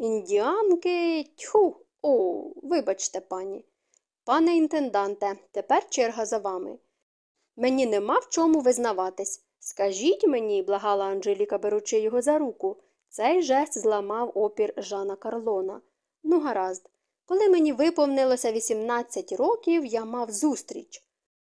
Індіанки. Тьху. О, вибачте, пані. Пане інтенданте, тепер черга за вами. Мені нема в чому визнаватись. Скажіть мені, благала Анжеліка, беручи його за руку. Цей жест зламав опір Жана Карлона. Ну, гаразд. Коли мені виповнилося 18 років, я мав зустріч.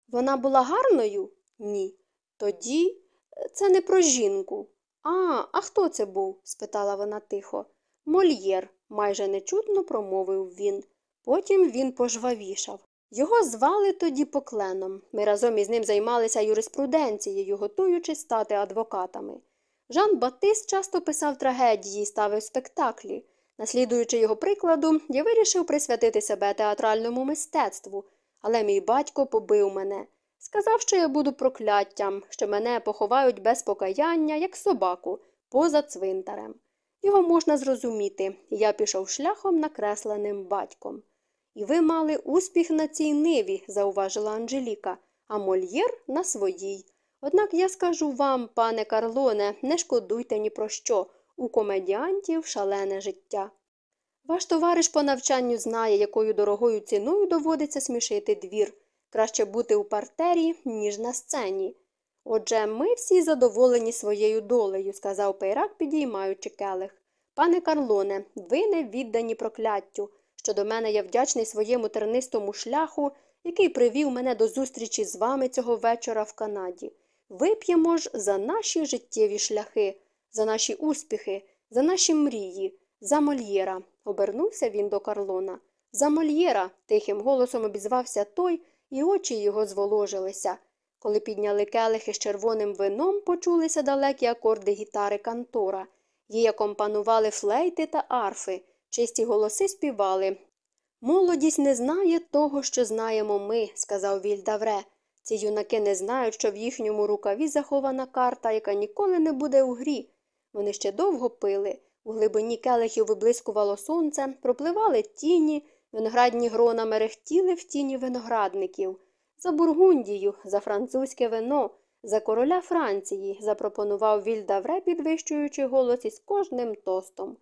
Вона була гарною? Ні. Тоді е, це не про жінку. А, а хто це був? спитала вона тихо. Мольєр, майже нечутно промовив він. Потім він пожвавішав. Його звали тоді покленом. Ми разом із ним займалися юриспруденцією, готуючись стати адвокатами. Жан Батист часто писав трагедії і ставив спектаклі. Наслідуючи його прикладу, я вирішив присвятити себе театральному мистецтву, але мій батько побив мене. Сказав, що я буду прокляттям, що мене поховають без покаяння, як собаку, поза цвинтарем. Його можна зрозуміти, я пішов шляхом, накресленим батьком. І ви мали успіх на цій ниві, зауважила Анжеліка, а мольєр на своїй. Однак я скажу вам, пане Карлоне, не шкодуйте ні про що, у комедіантів шалене життя. Ваш товариш по навчанню знає, якою дорогою ціною доводиться смішити двір. Краще бути у партері, ніж на сцені. Отже, ми всі задоволені своєю долею, сказав Пейрак, підіймаючи келих. Пане Карлоне, ви не віддані прокляттю. Щодо мене я вдячний своєму тернистому шляху, який привів мене до зустрічі з вами цього вечора в Канаді. Вип'ємо ж за наші життєві шляхи, за наші успіхи, за наші мрії, за Мольєра. Обернувся він до Карлона. За Мольєра, тихим голосом обізвався той, і очі його зволожилися. Коли підняли келихи з червоним вином, почулися далекі акорди гітари Кантора. Їй акомпанували флейти та арфи, чисті голоси співали. Молодість не знає того, що знаємо ми, сказав Вільдавре. Ці юнаки не знають, що в їхньому рукаві захована карта, яка ніколи не буде у грі. Вони ще довго пили. У глибині келихів виблискувало сонце, пропливали тіні, виноградні грона мерехтіли в тіні виноградників. За Бургундію, за французьке вино, за короля Франції, запропонував Вільдавре, підвищуючи голос із кожним тостом.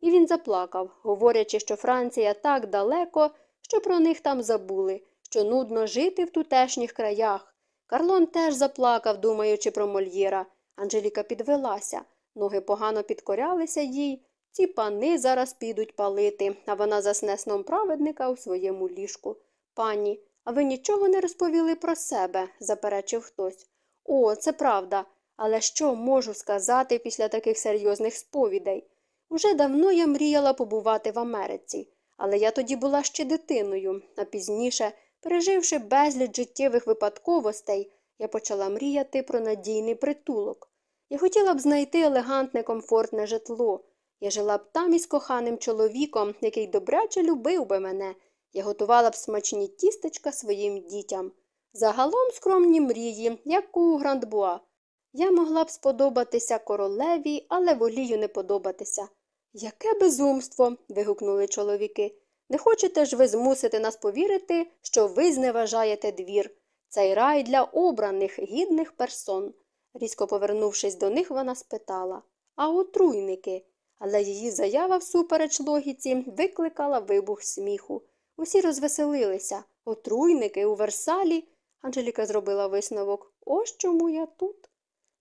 І він заплакав, говорячи, що Франція так далеко, що про них там забули, що нудно жити в тутешніх краях. Карлон теж заплакав, думаючи про Мольєра. Анжеліка підвелася, ноги погано підкорялися їй. Ці пани зараз підуть палити, а вона засне сном праведника у своєму ліжку. Пані, а ви нічого не розповіли про себе, заперечив хтось. О, це правда. Але що можу сказати після таких серйозних сповідей? Уже давно я мріяла побувати в Америці, але я тоді була ще дитиною, а пізніше, переживши безліч життєвих випадковостей, я почала мріяти про надійний притулок. Я хотіла б знайти елегантне, комфортне житло. Я жила б там із коханим чоловіком, який добряче любив би мене. Я готувала б смачні тістечка своїм дітям. Загалом скромні мрії, як у Грандбуа. Я могла б сподобатися королеві, але волію не подобатися. Яке безумство. вигукнули чоловіки. Не хочете ж ви змусити нас повірити, що ви зневажаєте двір. Цей рай для обраних, гідних персон. Різко повернувшись до них, вона спитала А отруйники? Але її заява всупереч логіці викликала вибух сміху. Усі розвеселилися. Отруйники у Версалі. Анжеліка зробила висновок. Ось чому я тут.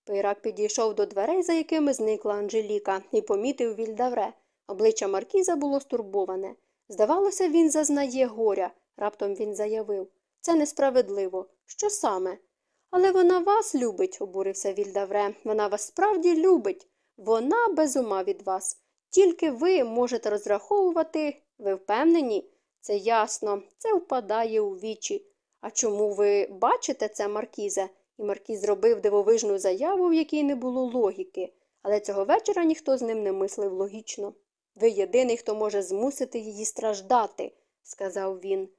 Пейрак підійшов до дверей, за якими зникла Анжеліка, і помітив вільдавре. Обличчя Маркіза було стурбоване. Здавалося, він зазнає горя. Раптом він заявив. Це несправедливо. Що саме? Але вона вас любить, обурився Вільдавре. Вона вас справді любить. Вона без ума від вас. Тільки ви можете розраховувати, ви впевнені? Це ясно, це впадає у вічі. А чому ви бачите це, Маркізе? І Маркіз зробив дивовижну заяву, в якій не було логіки, але цього вечора ніхто з ним не мислив логічно. Ви єдиний, хто може змусити її страждати, сказав він.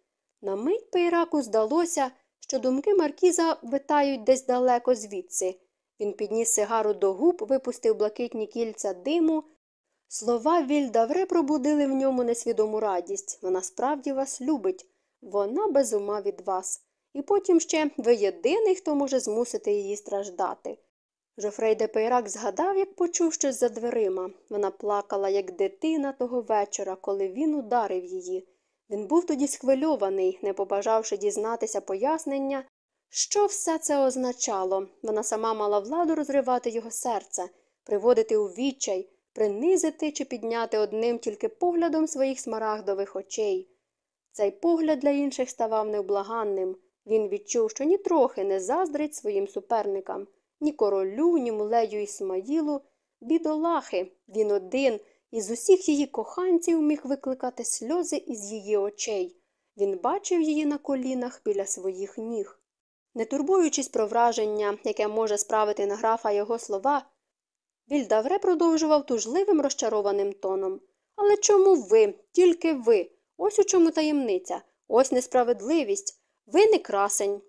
На мить Пейраку здалося, що думки Маркіза витають десь далеко звідси. Він підніс сигару до губ, випустив блакитні кільця диму. Слова Вільдавре пробудили в ньому несвідому радість. Вона справді вас любить, вона без ума від вас. І потім ще ви єдиний, хто може змусити її страждати. Жофрей де Пейрак згадав, як почув щось за дверима. Вона плакала, як дитина того вечора, коли він ударив її. Він був тоді схвильований, не побажавши дізнатися пояснення, що все це означало. Вона сама мала владу розривати його серце, приводити у відчай, принизити чи підняти одним тільки поглядом своїх смарагдових очей. Цей погляд для інших ставав невблаганним. Він відчув, що нітрохи не заздрить своїм суперникам, ні королю, ні мулею Ісмаїлу, бідолахи. Він один із усіх її коханців міг викликати сльози із її очей. Він бачив її на колінах біля своїх ніг. Не турбуючись про враження, яке може справити на графа його слова, Вільдавре продовжував тужливим розчарованим тоном. Але чому ви, тільки ви? Ось у чому таємниця, ось несправедливість. Ви не красень,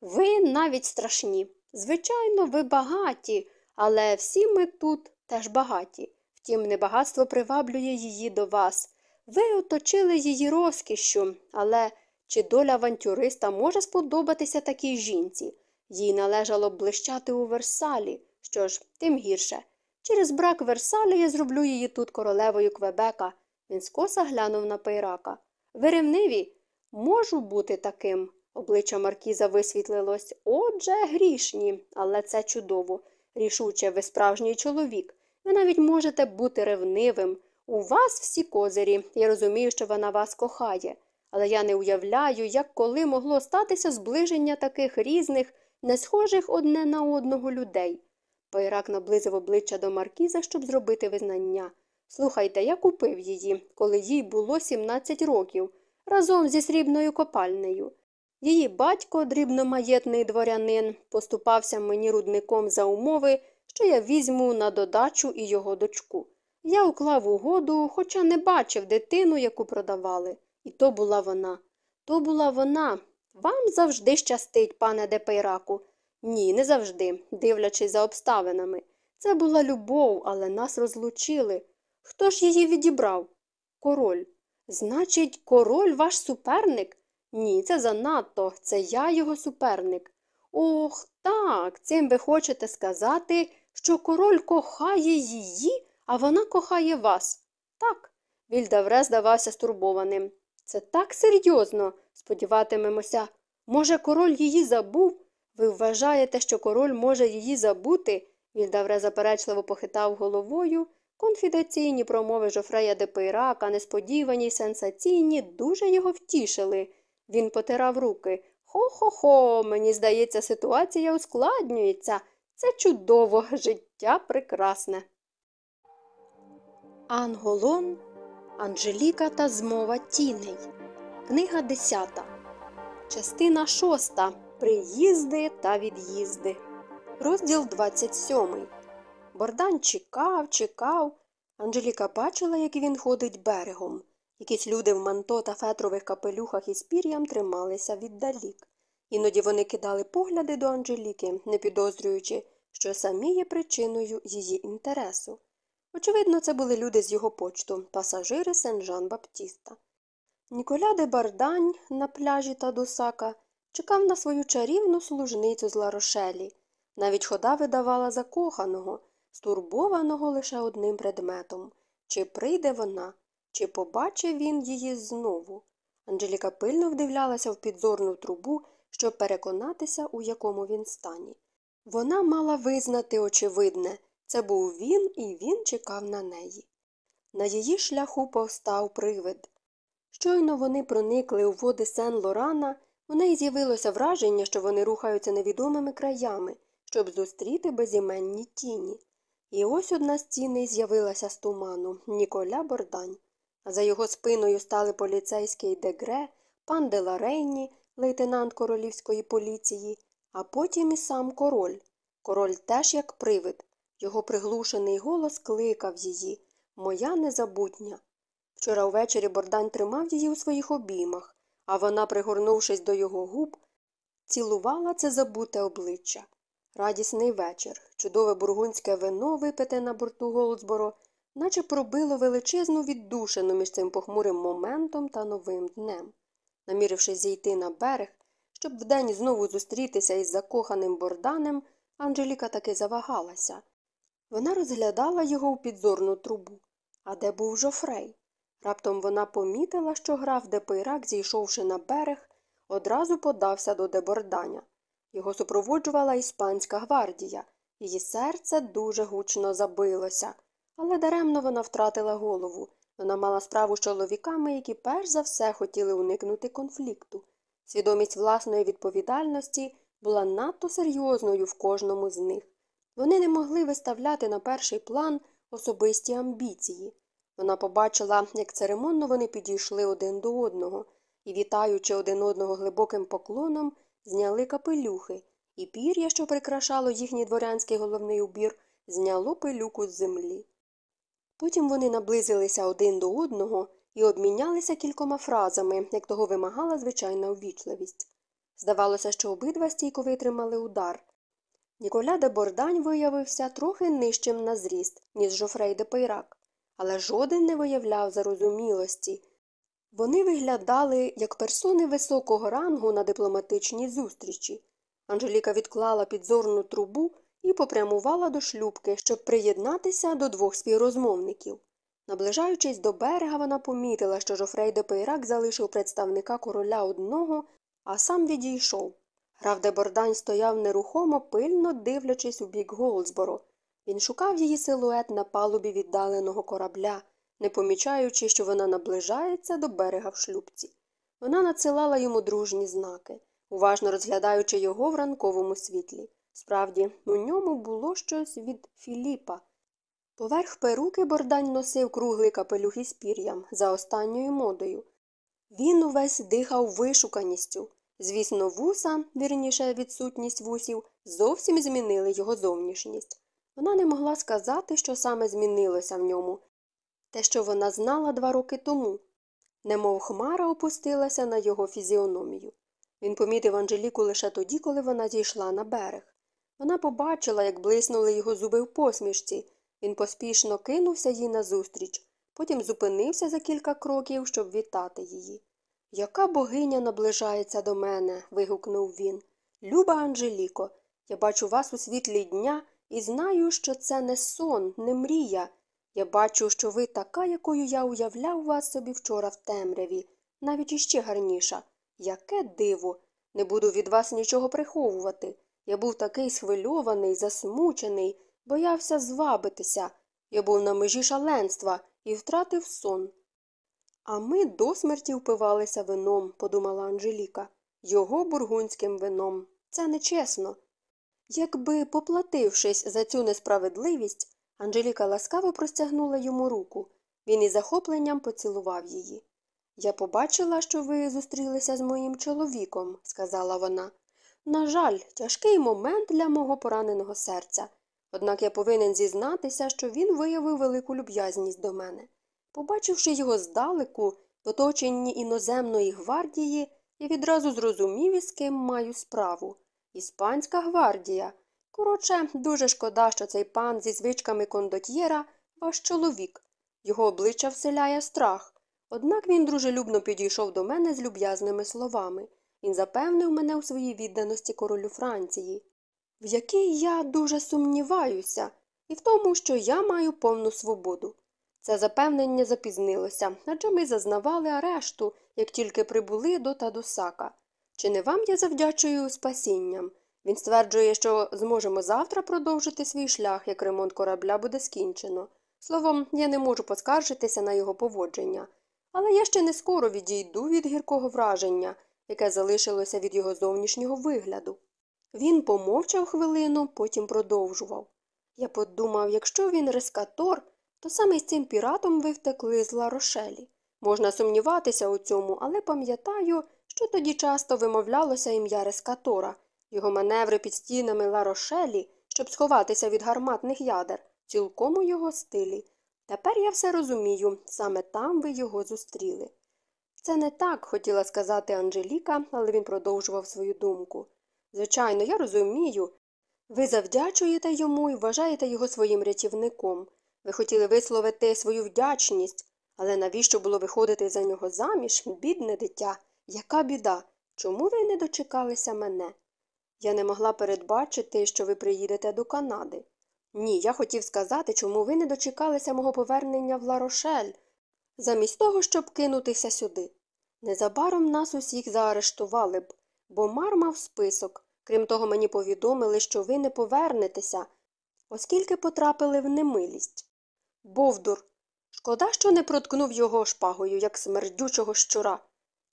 ви навіть страшні. Звичайно, ви багаті, але всі ми тут теж багаті. Втім, небагатство приваблює її до вас. Ви оточили її розкішшю, але чи доля авантюриста може сподобатися такій жінці? Їй належало б блищати у Версалі. Що ж, тим гірше. Через брак Версаля я зроблю її тут королевою Квебека. Він скоса глянув на Пейрака. Ви ревниві? Можу бути таким. Обличчя Маркіза висвітлилось. Отже, грішні, але це чудово. Рішуче, ви справжній чоловік. Ви навіть можете бути ревнивим. У вас всі козирі. Я розумію, що вона вас кохає. Але я не уявляю, як коли могло статися зближення таких різних, не схожих одне на одного людей. Пайрак наблизив обличчя до Маркіза, щоб зробити визнання. Слухайте, я купив її, коли їй було 17 років, разом зі срібною копальнею. Її батько, дрібномаєтний дворянин, поступався мені рудником за умови, що я візьму на додачу і його дочку. Я уклав угоду, хоча не бачив дитину, яку продавали. І то була вона. То була вона. Вам завжди щастить, пане Депейраку. Ні, не завжди, дивлячись за обставинами. Це була любов, але нас розлучили. Хто ж її відібрав? Король. Значить, король ваш суперник? Ні, це занадто, це я його суперник. Ох, так, цим ви хочете сказати, що король кохає її, а вона кохає вас. Так. Вільдавре здавався стурбованим. Це так серйозно, сподіватимемося. Може, король її забув? Ви вважаєте, що король може її забути? Вільдавре заперечливо похитав головою. Конфіденційні промови Жофрея де Пейрака, несподівані й сенсаційні, дуже його втішили. Він потирав руки. Хо-хо-хо, мені здається, ситуація ускладнюється. Це чудово, життя прекрасне. Анголон, Анжеліка та змова тіней. Книга 10. Частина 6. Приїзди та від'їзди. Розділ 27. Бордан чекав, чекав. Анжеліка бачила, як він ходить берегом. Якісь люди в манто та фетрових капелюхах із пір'ям трималися віддалік. Іноді вони кидали погляди до Анжеліки, не підозрюючи, що самі є причиною її інтересу. Очевидно, це були люди з його почту, пасажири Сен-Жан Баптіста. Ніколя де Бардань на пляжі Тадусака чекав на свою чарівну служницю з Ларошелі. Навіть хода видавала закоханого, стурбованого лише одним предметом чи прийде вона, чи побачив він її знову. Анжеліка пильно вдивлялася в підзорну трубу, щоб переконатися, у якому він стані. Вона мала визнати очевидне це був він, і він чекав на неї. На її шляху повстав привид. Щойно вони проникли у води Сен Лорана, у неї з'явилося враження, що вони рухаються невідомими краями, щоб зустріти безіменні тіні. І ось одна з тіней з'явилася з туману Ніколя Бордань. За його спиною стали поліцейський Дегре, пан Деларейні, лейтенант королівської поліції, а потім і сам король. Король теж як привид. Його приглушений голос кликав її Моя незабутня. Вчора ввечері Бордань тримав її у своїх обіймах, а вона, пригорнувшись до його губ, цілувала це забуте обличчя. Радісний вечір, чудове бургундське вино, випите на борту Голдсборо, наче пробило величезну віддушину між цим похмурим моментом та новим днем. Намірившись зійти на берег, щоб вдень знову зустрітися із закоханим борданем, Анжеліка таки завагалася. Вона розглядала його у підзорну трубу. А де був Жофрей? Раптом вона помітила, що граф де Пейрак, зійшовши на берег, одразу подався до деборданя. Його супроводжувала іспанська гвардія. Її серце дуже гучно забилося, але даремно вона втратила голову. Вона мала справу з чоловіками, які перш за все хотіли уникнути конфлікту. Свідомість власної відповідальності була надто серйозною в кожному з них. Вони не могли виставляти на перший план особисті амбіції. Вона побачила, як церемонно вони підійшли один до одного і, вітаючи один одного глибоким поклоном, зняли капелюхи, і пір'я, що прикрашало їхній дворянський головний убір, зняло пилюку з землі. Потім вони наблизилися один до одного і обмінялися кількома фразами, як того вимагала звичайна увічливість. Здавалося, що обидва стійко витримали удар. Ніколя де Бордань виявився трохи нижчим на зріст, ніж Жофрей де Пейрак, але жоден не виявляв зарозумілості. Вони виглядали як персони високого рангу на дипломатичній зустрічі. Анжеліка відклала підзорну трубу і попрямувала до шлюбки, щоб приєднатися до двох співрозмовників. Наближаючись до берега, вона помітила, що Жофрей де Пейрак залишив представника короля одного, а сам відійшов. Граф де Бордань стояв нерухомо, пильно дивлячись у бік Голдсборо. Він шукав її силует на палубі віддаленого корабля, не помічаючи, що вона наближається до берега в шлюбці. Вона надсилала йому дружні знаки, уважно розглядаючи його в ранковому світлі. Справді, у ньому було щось від Філіпа. Поверх перуки Бордань носив круглий капелюх із пір'ям за останньою модою. Він увесь дихав вишуканістю. Звісно, вуса, вірніше відсутність вусів, зовсім змінили його зовнішність. Вона не могла сказати, що саме змінилося в ньому, те, що вона знала два роки тому, немов хмара опустилася на його фізіономію. Він помітив Анжеліку лише тоді, коли вона зійшла на берег. Вона побачила, як блиснули його зуби в посмішці. Він поспішно кинувся їй назустріч, потім зупинився за кілька кроків, щоб вітати її. Яка богиня наближається до мене? вигукнув він. Люба Анжеліко, я бачу вас у світлі дня і знаю, що це не сон, не мрія. Я бачу, що ви така, якою я уявляв вас собі вчора в темряві, навіть іще гарніша. Яке диво! Не буду від вас нічого приховувати. Я був такий схвильований, засмучений, боявся звабитися. Я був на межі шаленства і втратив сон. А ми до смерті впивалися вином, подумала Анжеліка. Його бургунським вином. Це нечесно. Якби, поплатившись за цю несправедливість, Анжеліка ласкаво простягнула йому руку. Він із захопленням поцілував її. Я побачила, що ви зустрілися з моїм чоловіком, сказала вона. На жаль, тяжкий момент для мого пораненого серця. Однак я повинен зізнатися, що він виявив велику люб'язність до мене. Побачивши його здалеку, в оточенні іноземної гвардії, я відразу зрозумів, із ким маю справу. Іспанська гвардія. Коротше, дуже шкода, що цей пан зі звичками кондотьєра ваш чоловік. Його обличчя вселяє страх. Однак він дружелюбно підійшов до мене з люб'язними словами. Він запевнив мене у своїй відданості королю Франції, в якій я дуже сумніваюся, і в тому, що я маю повну свободу. Це запевнення запізнилося, адже ми зазнавали арешту, як тільки прибули до Тадусака. Чи не вам я завдячую спасінням? Він стверджує, що зможемо завтра продовжити свій шлях, як ремонт корабля буде скінчено. Словом, я не можу поскаржитися на його поводження. Але я ще не скоро відійду від гіркого враження, яке залишилося від його зовнішнього вигляду. Він помовчав хвилину, потім продовжував. Я подумав, якщо він рескатор, то саме з цим піратом ви втекли з Ларошелі. Можна сумніватися у цьому, але пам'ятаю, що тоді часто вимовлялося ім'я Рескатора, його маневри під стінами Ларошелі, щоб сховатися від гарматних ядер, цілком у його стилі. Тепер я все розумію, саме там ви його зустріли. Це не так, хотіла сказати Анжеліка, але він продовжував свою думку. Звичайно, я розумію. Ви завдячуєте йому і вважаєте його своїм рятівником. Ви хотіли висловити свою вдячність, але навіщо було виходити за нього заміж, бідне дитя? Яка біда? Чому ви не дочекалися мене? Я не могла передбачити, що ви приїдете до Канади. Ні, я хотів сказати, чому ви не дочекалися мого повернення в Ла-Рошель, замість того, щоб кинутися сюди. Незабаром нас усіх заарештували б, бо мар мав список. Крім того, мені повідомили, що ви не повернетеся, оскільки потрапили в немилість. Бовдур. Шкода, що не проткнув його шпагою, як смердючого щура.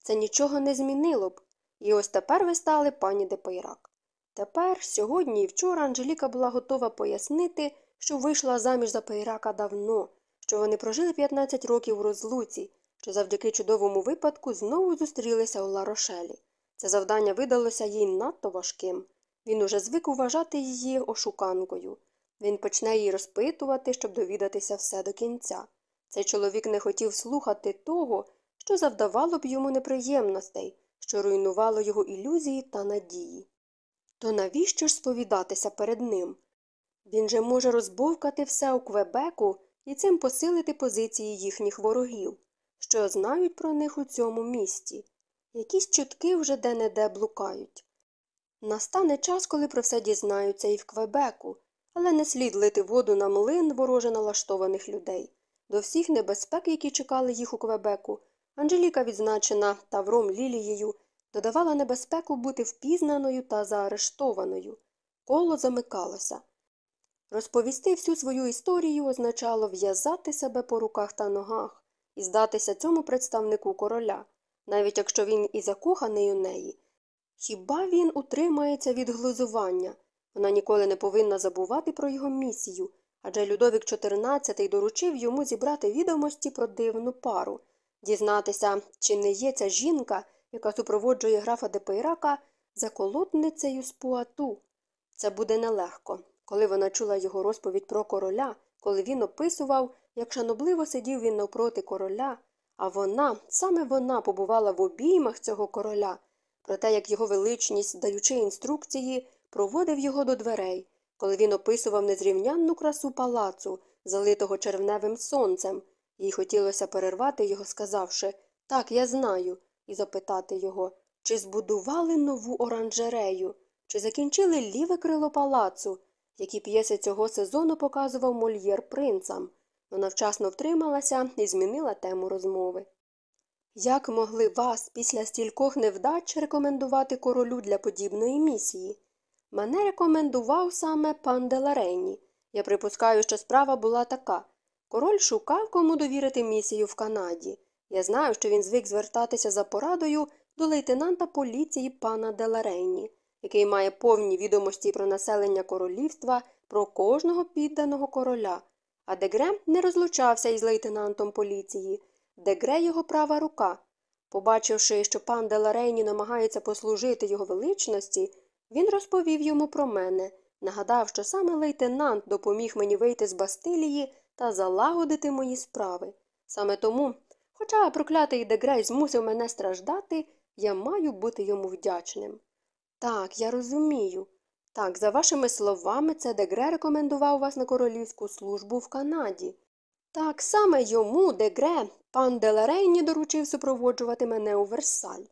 Це нічого не змінило б. І ось тепер ви стали пані де Пейрак. Тепер, сьогодні і вчора Анжеліка була готова пояснити, що вийшла заміж за Пейрака давно, що вони прожили 15 років у розлуці, що завдяки чудовому випадку знову зустрілися у Ларошелі. Це завдання видалося їй надто важким. Він уже звик вважати її ошуканкою. Він почне її розпитувати, щоб довідатися все до кінця. Цей чоловік не хотів слухати того, що завдавало б йому неприємностей, що руйнувало його ілюзії та надії. То навіщо ж сповідатися перед ним? Він же може розбовкати все у Квебеку і цим посилити позиції їхніх ворогів, що знають про них у цьому місті. Якісь чутки вже де не де блукають. Настане час, коли про все дізнаються і в Квебеку, але не слід лити воду на млин вороже налаштованих людей. До всіх небезпек, які чекали їх у Квебеку, Анжеліка, відзначена Тавром Лілією, додавала небезпеку бути впізнаною та заарештованою. Коло замикалося. Розповісти всю свою історію означало в'язати себе по руках та ногах і здатися цьому представнику короля, навіть якщо він і закоханий у неї. Хіба він утримається від глузування? Вона ніколи не повинна забувати про його місію, адже Людовік XIV доручив йому зібрати відомості про дивну пару, дізнатися, чи не є ця жінка, яка супроводжує графа Депейрака, заколотницею з Пуату. Це буде нелегко. Коли вона чула його розповідь про короля, коли він описував, як шанобливо сидів він навпроти короля, а вона, саме вона побувала в обіймах цього короля, про те, як його величність, даючи інструкції, проводив його до дверей, коли він описував незрівнянну красу палацу, залитого червневим сонцем, їй хотілося перервати його, сказавши Так, я знаю, і запитати його, чи збудували нову оранжерею, чи закінчили ліве крило палацу, які п'єси цього сезону показував мольєр принцам. Вона вчасно втрималася і змінила тему розмови. Як могли вас після стількох невдач рекомендувати королю для подібної місії? Мене рекомендував саме пан Деларейні. Я припускаю, що справа була така. Король шукав, кому довірити місію в Канаді. Я знаю, що він звик звертатися за порадою до лейтенанта поліції пана Деларейні, який має повні відомості про населення королівства, про кожного підданого короля. А Дегре не розлучався із лейтенантом поліції. Дегре його права рука. Побачивши, що пан Деларейні намагається послужити його величності, він розповів йому про мене, нагадав, що саме лейтенант допоміг мені вийти з Бастилії та залагодити мої справи. Саме тому, хоча проклятий Дегре змусив мене страждати, я маю бути йому вдячним. Так, я розумію. Так, за вашими словами, це Дегре рекомендував вас на королівську службу в Канаді. Так саме йому, Дегре, пан Деларейні доручив супроводжувати мене у Версаль.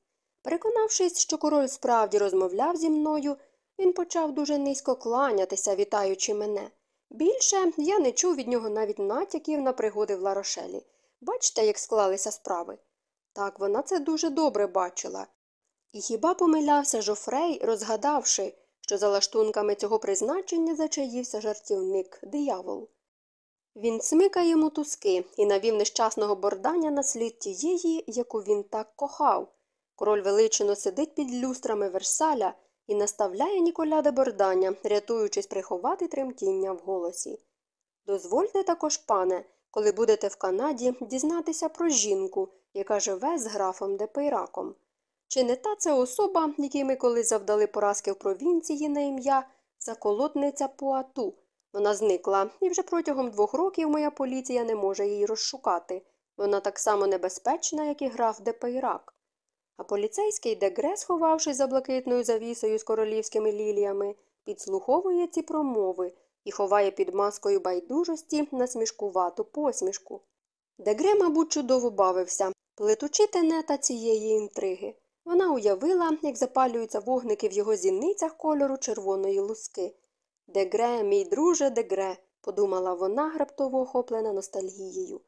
Переконавшись, що король справді розмовляв зі мною, він почав дуже низько кланятися, вітаючи мене. Більше я не чув від нього навіть натяків на пригоди в Ларошелі. Бачите, як склалися справи. Так, вона це дуже добре бачила. І хіба помилявся Жофрей, розгадавши, що за лаштунками цього призначення зачаївся жартівник диявол. Він смикає мотузки і навів нещасного бордання на слід тієї, яку він так кохав. Король велично сидить під люстрами Версаля і наставляє Ніколя де Борданя, рятуючись приховати тремтіння в голосі. Дозвольте також, пане, коли будете в Канаді, дізнатися про жінку, яка живе з графом де Пейраком. Чи не та це особа, якій ми колись завдали поразки в провінції на ім'я заколотниця Пуату? Вона зникла, і вже протягом двох років моя поліція не може її розшукати. Вона так само небезпечна, як і граф де Пейрак. А поліцейський Дегре, сховавшись за блакитною завісою з королівськими ліліями, підслуховує ці промови і ховає під маскою байдужості насмішкувату посмішку. Дегре, мабуть, чудово бавився, плетучи тенета цієї інтриги. Вона уявила, як запалюються вогники в його зіницях кольору червоної луски. Дегре, мій друже, Дегре, подумала вона, раптово охоплена ностальгією.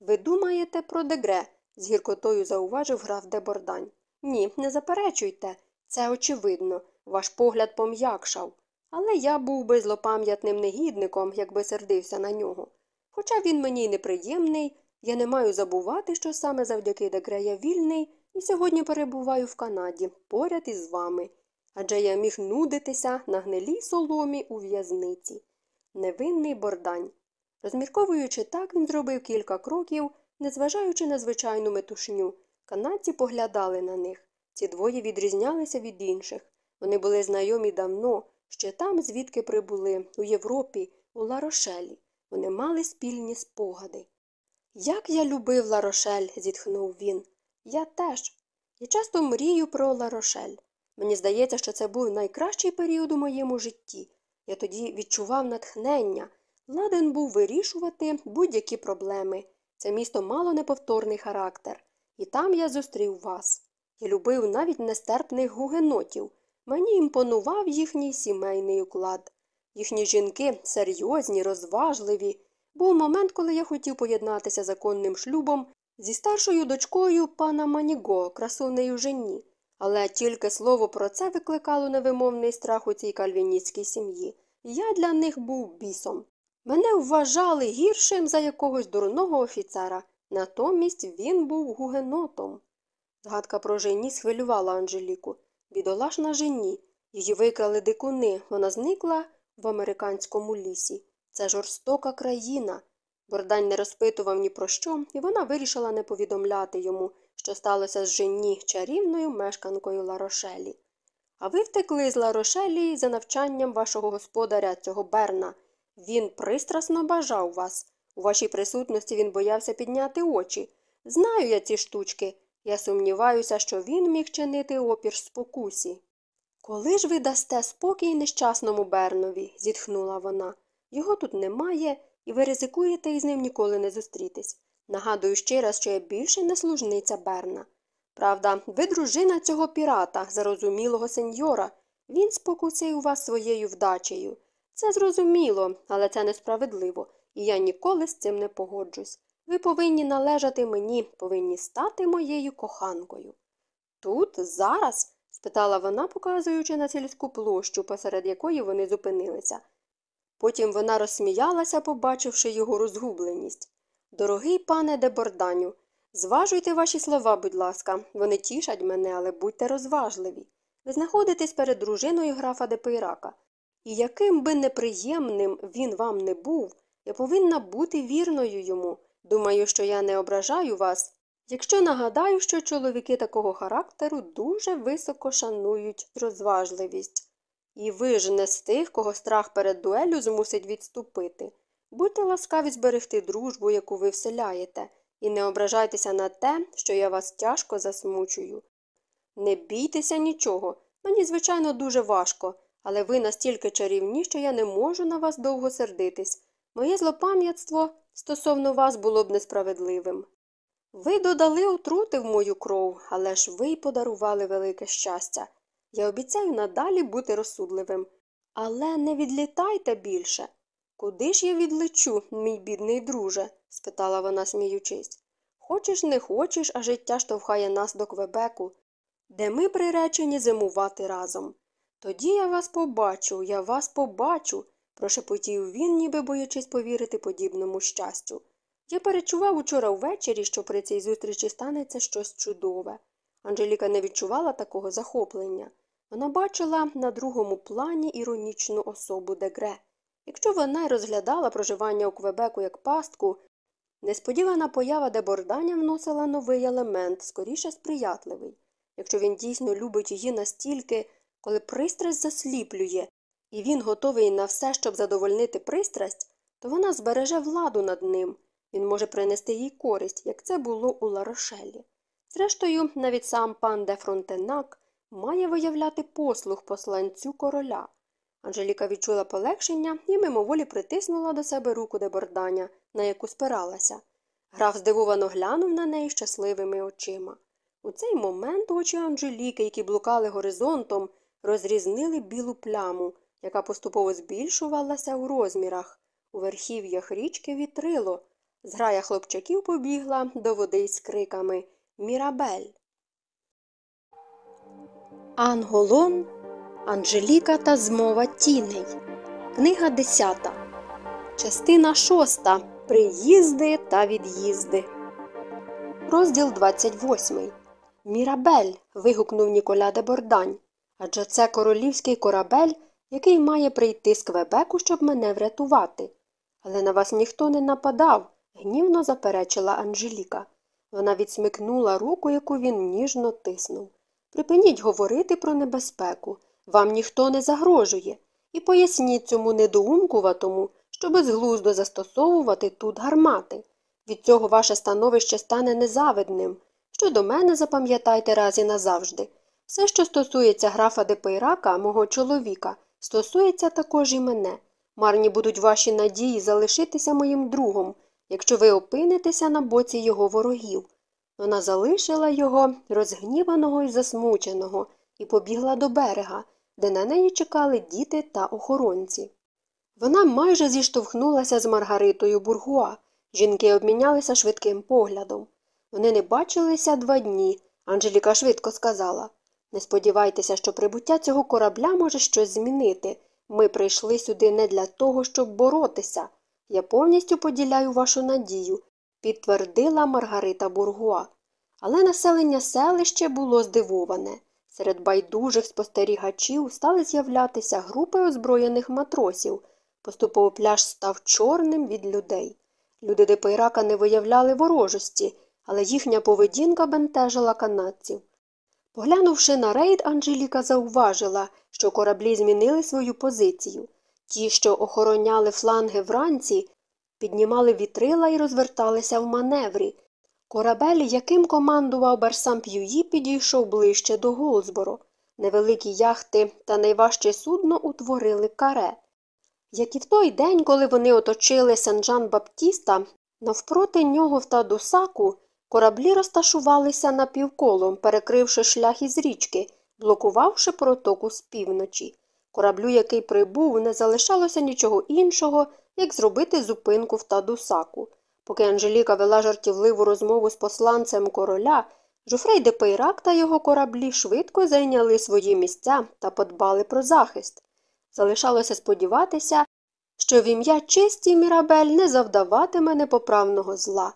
Ви думаєте про дегре? з гіркотою зауважив граф Дебордань. Ні, не заперечуйте. Це очевидно. Ваш погляд пом'якшав. Але я був би злопам'ятним негідником, якби сердився на нього. Хоча він мені й неприємний, я не маю забувати, що саме завдяки Дегре я вільний і сьогодні перебуваю в Канаді поряд із вами. Адже я міг нудитися на гнилій соломі у в'язниці. Невинний бордань. Розмірковуючи так, він зробив кілька кроків, незважаючи на звичайну метушню. Канадці поглядали на них. Ці двоє відрізнялися від інших. Вони були знайомі давно, ще там, звідки прибули, у Європі, у Ларошелі. Вони мали спільні спогади. Як я любив Ларошель, зітхнув він. Я теж. Я часто мрію про Ларошель. Мені здається, що це був найкращий період у моєму житті. Я тоді відчував натхнення, ладен був вирішувати будь-які проблеми. Це місто мало неповторний характер, і там я зустрів вас. Я любив навіть нестерпних гугенотів. Мені імпонував їхній сімейний уклад. Їхні жінки серйозні, розважливі. Був момент, коли я хотів поєднатися законним шлюбом зі старшою дочкою пана Маніго, красунею жені. Але тільки слово про це викликало невимовний страх у цій кальвіністській сім'ї. Я для них був бісом. Мене вважали гіршим за якогось дурного офіцера, натомість він був гугенотом. Згадка про жені схвилювала Анжеліку. Бідолашна жені. Її викрали дикуни, вона зникла в американському лісі. Це жорстока країна. Бордань не розпитував ні про що, і вона вирішила не повідомляти йому, що сталося з жені чарівною мешканкою Ларошелі. А ви втекли з Ларошелі за навчанням вашого господаря, цього Берна. Він пристрасно бажав вас. У вашій присутності він боявся підняти очі. Знаю я ці штучки. Я сумніваюся, що він міг чинити опір спокусі. Коли ж ви дасте спокій нещасному Бернові, зітхнула вона. Його тут немає, і ви ризикуєте із ним ніколи не зустрітись. Нагадую ще раз, що я більше не служниця Берна. Правда, ви дружина цього пірата, зарозумілого сеньора. Він спокусив вас своєю вдачею. Це зрозуміло, але це несправедливо, і я ніколи з цим не погоджусь. Ви повинні належати мені, повинні стати моєю коханкою. Тут, зараз? спитала вона, показуючи на сільську площу, посеред якої вони зупинилися. Потім вона розсміялася, побачивши його розгубленість. Дорогий пане Деборданю, зважуйте ваші слова, будь ласка, вони тішать мене, але будьте розважливі. Ви знаходитесь перед дружиною графа Депейрака. І яким би неприємним він вам не був, я повинна бути вірною йому. Думаю, що я не ображаю вас, якщо нагадаю, що чоловіки такого характеру дуже високо шанують розважливість. І ви ж не з тих, кого страх перед дуелю змусить відступити. Будьте ласкаві зберегти дружбу, яку ви вселяєте, і не ображайтеся на те, що я вас тяжко засмучую. Не бійтеся нічого. Мені, звичайно, дуже важко, але ви настільки чарівні, що я не можу на вас довго сердитись. Моє злопам'ятство стосовно вас було б несправедливим. Ви додали отрути в мою кров, але ж ви й подарували велике щастя. Я обіцяю надалі бути розсудливим. Але не відлітайте більше. Куди ж я відлечу, мій бідний друже? спитала вона, сміючись. Хочеш, не хочеш, а життя штовхає нас до Квебеку, де ми приречені зимувати разом. Тоді я вас побачу, я вас побачу, прошепотів він, ніби боячись повірити подібному щастю. Я перечував учора ввечері, що при цій зустрічі станеться щось чудове. Анжеліка не відчувала такого захоплення. Вона бачила на другому плані іронічну особу Дегре. Якщо вона й розглядала проживання у Квебеку як пастку, несподівана поява Деборданя вносила новий елемент, скоріше сприятливий. Якщо він дійсно любить її настільки, коли пристрасть засліплює, і він готовий на все, щоб задовольнити пристрасть, то вона збереже владу над ним. Він може принести їй користь, як це було у Ларошелі. Зрештою, навіть сам пан де Фронтенак має виявляти послуг посланцю короля. Анжеліка відчула полегшення і мимоволі притиснула до себе руку деборданя, на яку спиралася. Граф здивовано глянув на неї щасливими очима. У цей момент очі Анжеліки, які блукали горизонтом, розрізнили білу пляму, яка поступово збільшувалася у розмірах. У верхів'ях річки вітрило. Зграя хлопчаків побігла до води з криками Мірабель. Анголон, Анжеліка та змова тіней. Книга 10. Частина 6. Приїзди та від'їзди. Розділ 28. Мірабель. вигукнув Ніколя де Бордань. Адже це королівський корабель, який має прийти з Квебеку, щоб мене врятувати. Але на вас ніхто не нападав, гнівно заперечила Анжеліка. Вона відсмикнула руку, яку він ніжно тиснув. Припиніть говорити про небезпеку. Вам ніхто не загрожує. І поясніть цьому недоумкуватому, що безглуздо застосовувати тут гармати. Від цього ваше становище стане незавидним. Щодо мене запам'ятайте раз і назавжди. Все, що стосується графа Депейрака, мого чоловіка, стосується також і мене. Марні будуть ваші надії залишитися моїм другом, якщо ви опинитеся на боці його ворогів. Вона залишила його розгніваного і засмученого, і побігла до берега, де на неї чекали діти та охоронці. Вона майже зіштовхнулася з Маргаритою Бургуа. Жінки обмінялися швидким поглядом. Вони не бачилися два дні. Анжеліка швидко сказала Не сподівайтеся, що прибуття цього корабля може щось змінити. Ми прийшли сюди не для того, щоб боротися. Я повністю поділяю вашу надію, підтвердила Маргарита Бургуа. Але населення селища було здивоване. Серед байдужих спостерігачів стали з'являтися групи озброєних матросів. Поступово пляж став чорним від людей. Люди де Пейрака не виявляли ворожості, але їхня поведінка бентежила канадців. Поглянувши на рейд, Анжеліка зауважила, що кораблі змінили свою позицію. Ті, що охороняли фланги вранці, піднімали вітрила і розверталися в маневрі. Корабель, яким командував Барсам П'юї, підійшов ближче до Голзборо. Невеликі яхти та найважче судно утворили каре. Як і в той день, коли вони оточили Сен-Жан Баптіста, навпроти нього в Тадусаку кораблі розташувалися напівколом, перекривши шлях із річки, блокувавши протоку з півночі. Кораблю, який прибув, не залишалося нічого іншого, як зробити зупинку в Тадусаку. Поки Анжеліка вела жартівливу розмову з посланцем короля, Жофрей де Пейрак та його кораблі швидко зайняли свої місця та подбали про захист. Залишалося сподіватися, що в ім'я честі Мірабель не завдаватиме непоправного зла.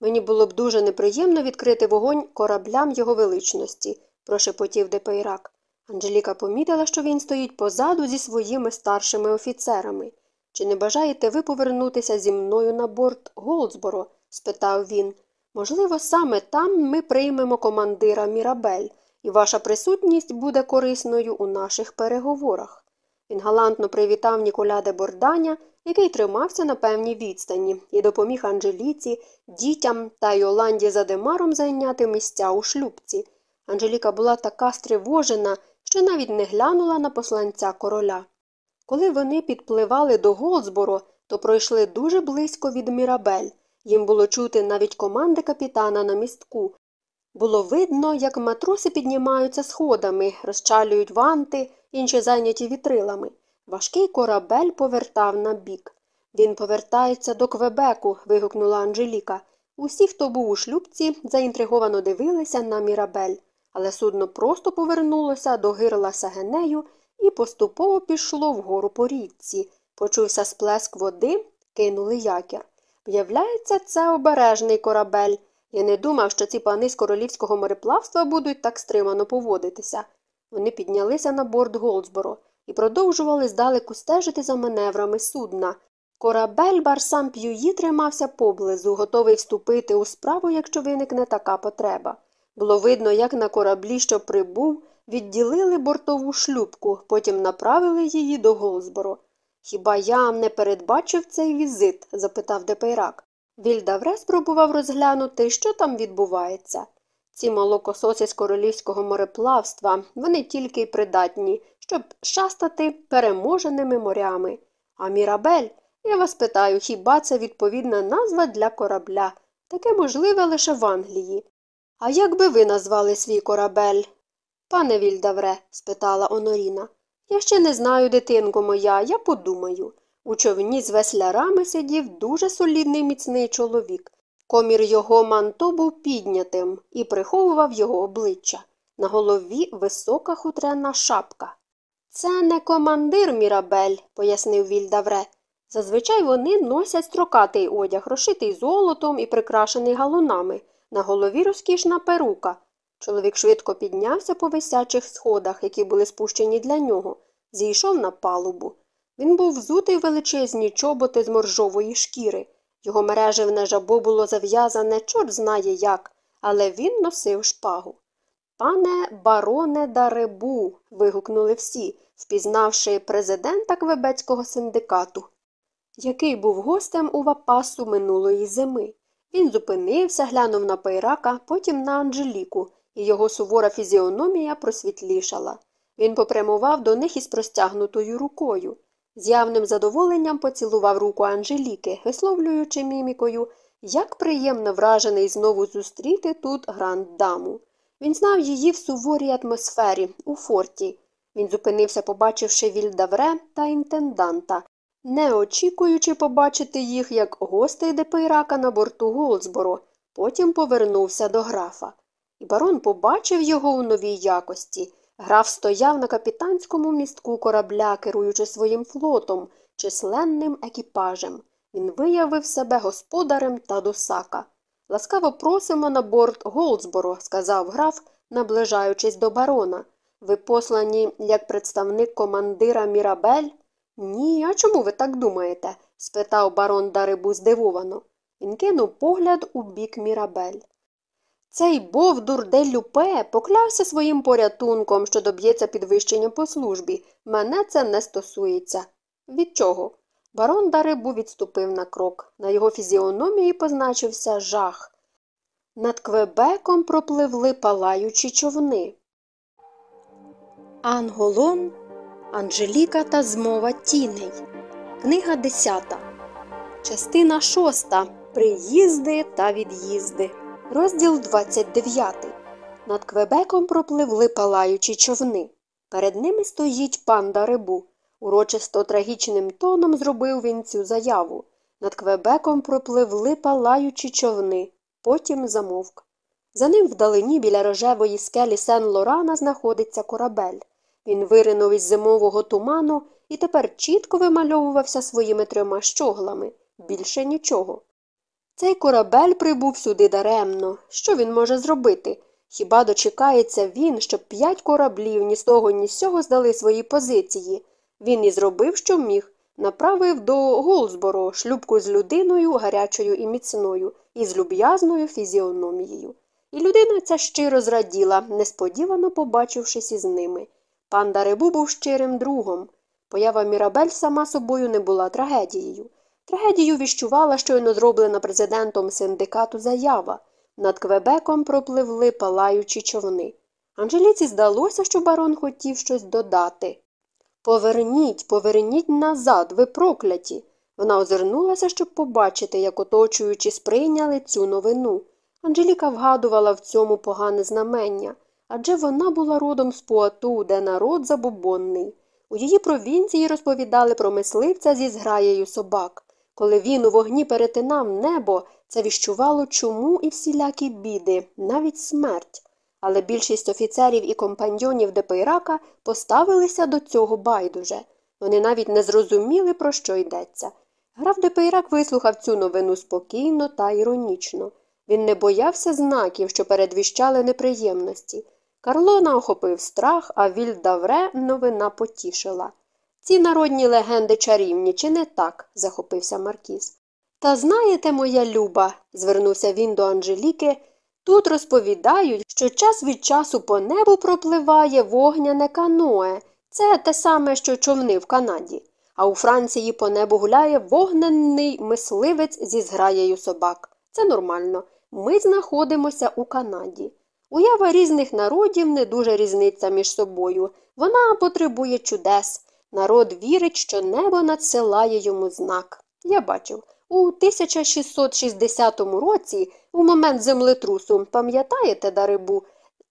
Мені було б дуже неприємно відкрити вогонь кораблям його величності, прошепотів де Пейрак. Анжеліка помітила, що він стоїть позаду зі своїми старшими офіцерами. Чи не бажаєте ви повернутися зі мною на борт Голдсборо? спитав він. Можливо, саме там ми приймемо командира Мірабель, і ваша присутність буде корисною у наших переговорах. Він галантно привітав Ніколя де Борданя, який тримався на певній відстані, і допоміг Анжеліці, дітям та Йоланді за Демаром зайняти місця у шлюбці. Анжеліка була така стривожена, що навіть не глянула на посланця короля. Коли вони підпливали до Голдсборо, то пройшли дуже близько від Мірабель. Їм було чути навіть команди капітана на містку. Було видно, як матроси піднімаються сходами, розчалюють ванти, інші зайняті вітрилами. Важкий корабель повертав на бік. Він повертається до Квебеку. вигукнула Анжеліка. Усі, хто був у шлюбці, заінтриговано дивилися на Мірабель, але судно просто повернулося до гирла Сагенею і поступово пішло вгору по річці. Почувся сплеск води, кинули якір. Виявляється, це обережний корабель. Я не думав, що ці пани з королівського мореплавства будуть так стримано поводитися. Вони піднялися на борт Голдсборо і продовжували здалеку стежити за маневрами судна. Корабель Барсампюї тримався поблизу, готовий вступити у справу, якщо виникне така потреба. Було видно, як на кораблі, що прибув, відділили бортову шлюпку, потім направили її до Голдсборо. Хіба я не передбачив цей візит? запитав де Пейрак. Віль д'Авре спробував розглянути, що там відбувається. Ці молокососи з королівського мореплавства, вони тільки й придатні, щоб шастати переможеними морями. А Мірабель, я вас питаю, хіба це відповідна назва для корабля? Таке можливе лише в Англії. А як би ви назвали свій корабель? Пане Вільдавре, спитала Оноріна. Я ще не знаю, дитинко моя, я подумаю. У човні з веслярами сидів дуже солідний міцний чоловік. Комір його манто був піднятим і приховував його обличчя. На голові висока хутряна шапка. Це не командир Мірабель, пояснив Вільдавре. Зазвичай вони носять строкатий одяг, розшитий золотом і прикрашений галунами. На голові розкішна перука. Чоловік швидко піднявся по висячих сходах, які були спущені для нього, зійшов на палубу. Він був взутий величезні чоботи з моржової шкіри. Його мережевне жабо було зав'язане, чорт знає як, але він носив шпагу. Пане бароне Даребу. вигукнули всі, впізнавши президента Квебецького синдикату, який був гостем у Вапасу минулої зими. Він зупинився, глянув на Пайрака, потім на Анжеліку, і його сувора фізіономія просвітлішала. Він попрямував до них із простягнутою рукою. З явним задоволенням поцілував руку Анжеліки, висловлюючи мімікою, як приємно вражений знову зустріти тут гранд даму. Він знав її в суворій атмосфері, у форті. Він зупинився, побачивши Вільдавре та інтенданта, не очікуючи побачити їх як гостей Депейрака на борту Голдсборо, потім повернувся до графа. І барон побачив його у новій якості. Граф стояв на капітанському містку корабля, керуючи своїм флотом, численним екіпажем. Він виявив себе господарем та досака. Ласкаво просимо на борт Голдсборо, сказав граф, наближаючись до барона. Ви послані як представник командира Мірабель? Ні, а чому ви так думаєте? спитав барон Дарибу здивовано. Він кинув погляд у бік Мірабель. Цей Бовдур де Люпе поклявся своїм порятунком, що доб'ється підвищення по службі. Мене це не стосується. Від чого? Барон Дарибу відступив на крок. На його фізіономії позначився жах. Над Квебеком пропливли палаючі човни. Анголон, Анжеліка та змова тіней. Книга 10. Частина 6. Приїзди та від'їзди. Розділ 29. Над Квебеком пропливли палаючі човни. Перед ними стоїть панда рибу. Урочисто трагічним тоном зробив він цю заяву. Над Квебеком пропливли палаючі човни, потім замовк. За ним вдалині біля рожевої скелі Сен Лорана знаходиться корабель. Він виринув із зимового туману і тепер чітко вимальовувався своїми трьома щоглами. Більше нічого. Цей корабель прибув сюди даремно. Що він може зробити? Хіба дочекається він, щоб п'ять кораблів ні з того, ні з сього здали свої позиції? Він і зробив, що міг, направив до Голзборо шлюбку з людиною гарячою і міцною, і з люб'язною фізіономією. І людина ця щиро зраділа, несподівано побачившись із ними. Пан Даребу був щирим другом. Поява Мірабель сама собою не була трагедією. Трагедію віщувала щойно зроблена президентом синдикату заява. Над Квебеком пропливли палаючі човни. Анжеліці здалося, що барон хотів щось додати. Поверніть, поверніть назад, ви прокляті. Вона озирнулася, щоб побачити, як оточуючі сприйняли цю новину. Анжеліка вгадувала в цьому погане знамення адже вона була родом з Пуату, де народ забобонний. У її провінції розповідали про мисливця зі зграєю собак. Коли він у вогні перетинав небо, це віщувало чуму і всілякі біди, навіть смерть. Але більшість офіцерів і компаньйонів Депейрака поставилися до цього байдуже. Вони навіть не зрозуміли, про що йдеться. Граф Депейрак вислухав цю новину спокійно та іронічно. Він не боявся знаків, що передвіщали неприємності. Карлона охопив страх, а Вільдавре новина потішила. Ці народні легенди чарівні, чи не так? захопився Маркіз. Та знаєте, моя люба, звернувся він до Анжеліки, тут розповідають, що час від часу по небу пропливає вогняне каное. Це те саме, що човни в Канаді. А у Франції по небу гуляє вогненний мисливець зі зграєю собак. Це нормально. Ми знаходимося у Канаді. Уява різних народів не дуже різниця між собою. Вона потребує чудес. Народ вірить, що небо надсилає йому знак. Я бачив, У 1660 році, у момент землетрусу, пам'ятаєте, Дарибу?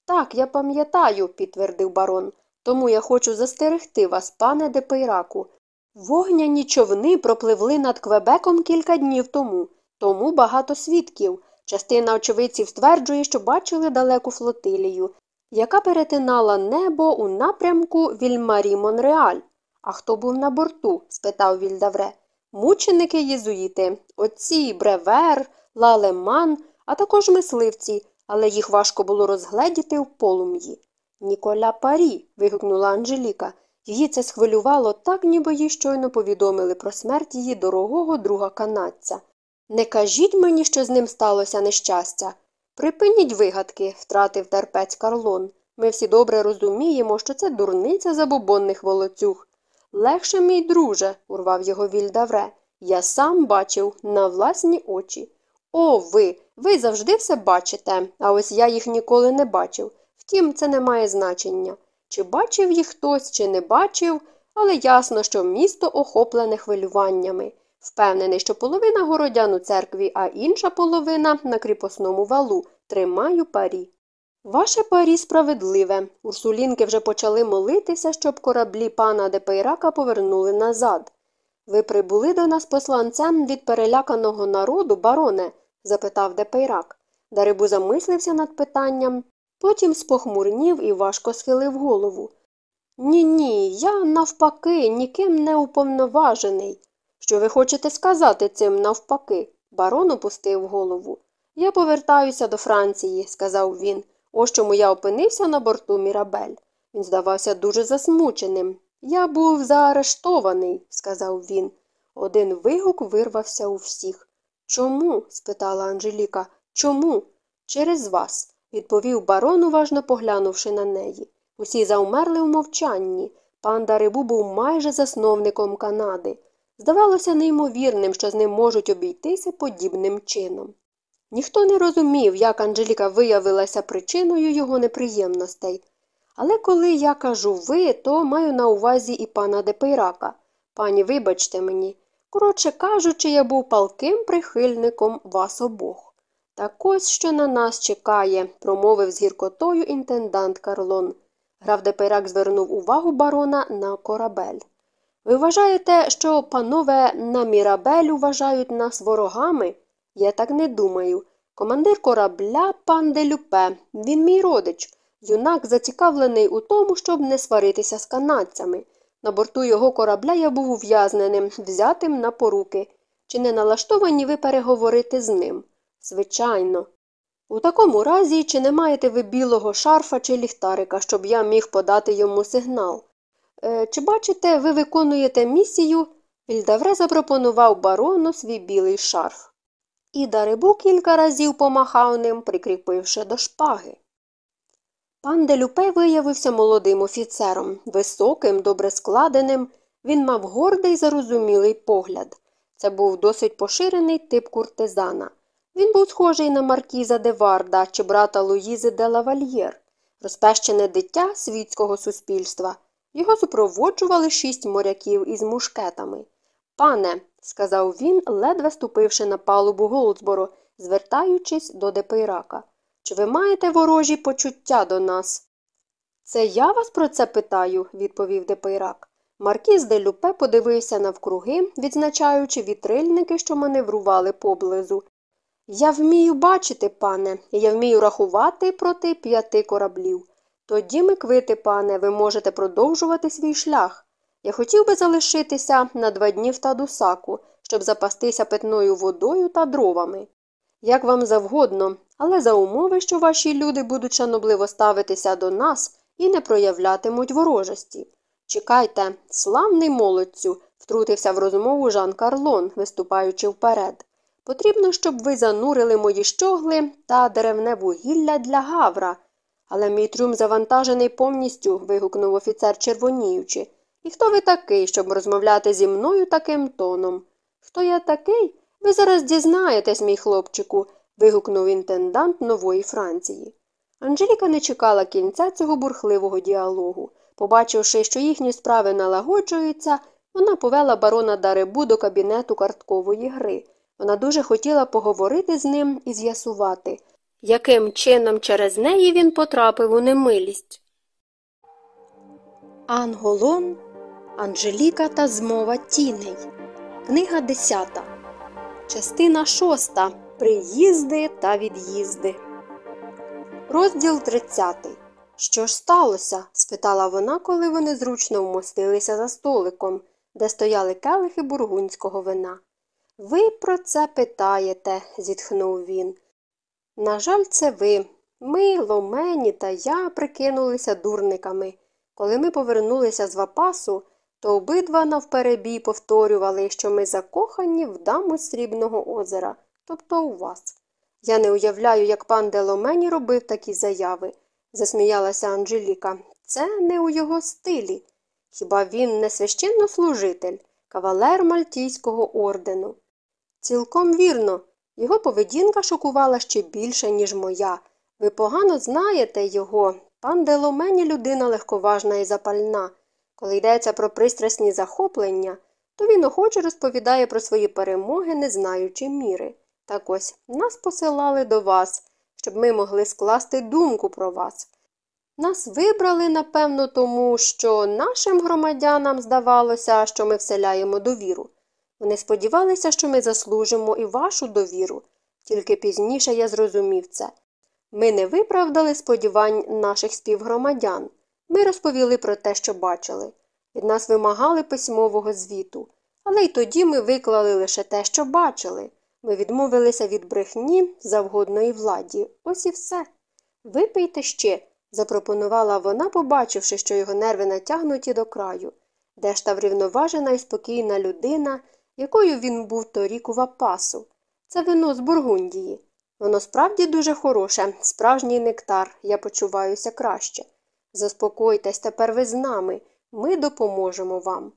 Так, я пам'ятаю, підтвердив барон. Тому я хочу застерегти вас, пане Депейраку. Вогняні човни пропливли над Квебеком кілька днів тому, тому багато свідків. Частина очевидців стверджує, що бачили далеку флотилію, яка перетинала небо у напрямку Вільмарі Монреаль. А хто був на борту? спитав Вільдавре. Мученики єзуїти, отці Бревер, Лалеман, а також мисливці, але їх важко було розгледіти в полум'ї. Ніколя Парі. вигукнула Анжеліка. Її це схвилювало так, ніби їй щойно повідомили про смерть її дорогого друга канадця. Не кажіть мені, що з ним сталося нещастя. Припиніть вигадки, втратив терпець Карлон. Ми всі добре розуміємо, що це дурниця забобонних волоцюг. Легше, мій друже, урвав його Вільдавре. Я сам бачив на власні очі. О, ви, ви завжди все бачите, а ось я їх ніколи не бачив. Втім, це не має значення. Чи бачив їх хтось, чи не бачив, але ясно, що місто охоплене хвилюваннями. Впевнений, що половина городян у церкві, а інша половина на кріпосному валу. Тримаю парі. Ваше парі справедливе. Урсулінки вже почали молитися, щоб кораблі пана Депейрака повернули назад. Ви прибули до нас посланцем від переляканого народу, бароне? запитав Депейрак. Даребу замислився над питанням, потім спохмурнів і важко схилив голову. Ні, ні, я навпаки, ніким не уповноважений. Що ви хочете сказати цим навпаки? Барон опустив голову. Я повертаюся до Франції, сказав він. Ось чому я опинився на борту Мірабель. Він здавався дуже засмученим. Я був заарештований, сказав він. Один вигук вирвався у всіх. Чому? спитала Анжеліка. Чому? Через вас, відповів барон, уважно поглянувши на неї. Усі завмерли в мовчанні. Пан Дарибу був майже засновником Канади. Здавалося неймовірним, що з ним можуть обійтися подібним чином. Ніхто не розумів, як Анжеліка виявилася причиною його неприємностей. Але коли я кажу ви, то маю на увазі і пана Депейрака. Пані, вибачте мені. Коротше кажучи, я був палким прихильником вас обох. Так ось що на нас чекає, промовив з гіркотою інтендант Карлон. Граф Депейрак звернув увагу барона на корабель. Ви вважаєте, що панове на Мірабель вважають нас ворогами? Я так не думаю. Командир корабля пан Делюпе, він мій родич. Юнак зацікавлений у тому, щоб не сваритися з канадцями. На борту його корабля я був ув'язненим, взятим на поруки. Чи не налаштовані ви переговорити з ним? Звичайно. У такому разі, чи не маєте ви білого шарфа чи ліхтарика, щоб я міг подати йому сигнал? Е, чи бачите, ви виконуєте місію? Вільдавре запропонував барону свій білий шарф. І Дарибу кілька разів помахав ним, прикріпивши до шпаги. Пан Делюпе виявився молодим офіцером, високим, добре складеним, він мав гордий зарозумілий погляд. Це був досить поширений тип куртизана. Він був схожий на маркіза де Варда чи брата Луїзи де Лавальєр, розпещене дитя світського суспільства. Його супроводжували шість моряків із мушкетами. Пане, сказав він, ледве ступивши на палубу Голдсборо, звертаючись до Депейрака. Чи ви маєте ворожі почуття до нас? Це я вас про це питаю, відповів Депейрак. Маркіз де Люпе подивився навкруги, відзначаючи вітрильники, що маневрували поблизу. Я вмію бачити, пане, я вмію рахувати проти п'яти кораблів. Тоді, Миквити, пане, ви можете продовжувати свій шлях. Я хотів би залишитися на два дні в Тадусаку, щоб запастися питною водою та дровами. Як вам завгодно, але за умови, що ваші люди будуть шанобливо ставитися до нас і не проявлятимуть ворожості. Чекайте, славний молодцю, втрутився в розмову Жан Карлон, виступаючи вперед. Потрібно, щоб ви занурили мої щогли та деревне вугілля для гавра. Але мій трюм завантажений повністю. вигукнув офіцер червоніючи. І хто ви такий, щоб розмовляти зі мною таким тоном? Хто я такий? Ви зараз дізнаєтесь, мій хлопчику, вигукнув інтендант нової Франції. Анжеліка не чекала кінця цього бурхливого діалогу. Побачивши, що їхні справи налагоджуються, вона повела барона Даребу до кабінету карткової гри. Вона дуже хотіла поговорити з ним і з'ясувати, яким чином через неї він потрапив у немилість. Анголон, Анжеліка та змова тіней. Книга 10. Частина 6. Приїзди та від'їзди. Розділ 30. Що ж сталося? спитала вона, коли вони зручно вмостилися за столиком, де стояли келихи бургунського вина. Ви про це питаєте, зітхнув він. На жаль, це ви. Ми, Ломені та я прикинулися дурниками. Коли ми повернулися з Вапасу, то обидва навперебій повторювали, що ми закохані в даму срібного озера, тобто у вас. Я не уявляю, як пан Деломені робив такі заяви, засміялася Анжеліка. Це не у його стилі. Хіба він не священнослужитель, кавалер Мальтійського ордену? Цілком вірно, його поведінка шокувала ще більше, ніж моя. Ви погано знаєте його. Пан Деломені людина легковажна і запальна. Коли йдеться про пристрасні захоплення, то він охоче розповідає про свої перемоги, не знаючи міри. Так ось нас посилали до вас, щоб ми могли скласти думку про вас. Нас вибрали, напевно, тому що нашим громадянам здавалося, що ми вселяємо довіру. Вони сподівалися, що ми заслужимо і вашу довіру, тільки пізніше я зрозумів це. Ми не виправдали сподівань наших співгромадян. Ми розповіли про те, що бачили. Від нас вимагали письмового звіту, але й тоді ми виклали лише те, що бачили. Ми відмовилися від брехні завгодної владі. Ось і все. Випийте ще, запропонувала вона, побачивши, що його нерви натягнуті до краю. Де ж та врівноважена і спокійна людина, якою він був торік у Вапасу. Це вино з Бургундії. Воно справді дуже хороше, справжній нектар, я почуваюся краще. Заспокойтесь, тепер ви з нами, ми допоможемо вам.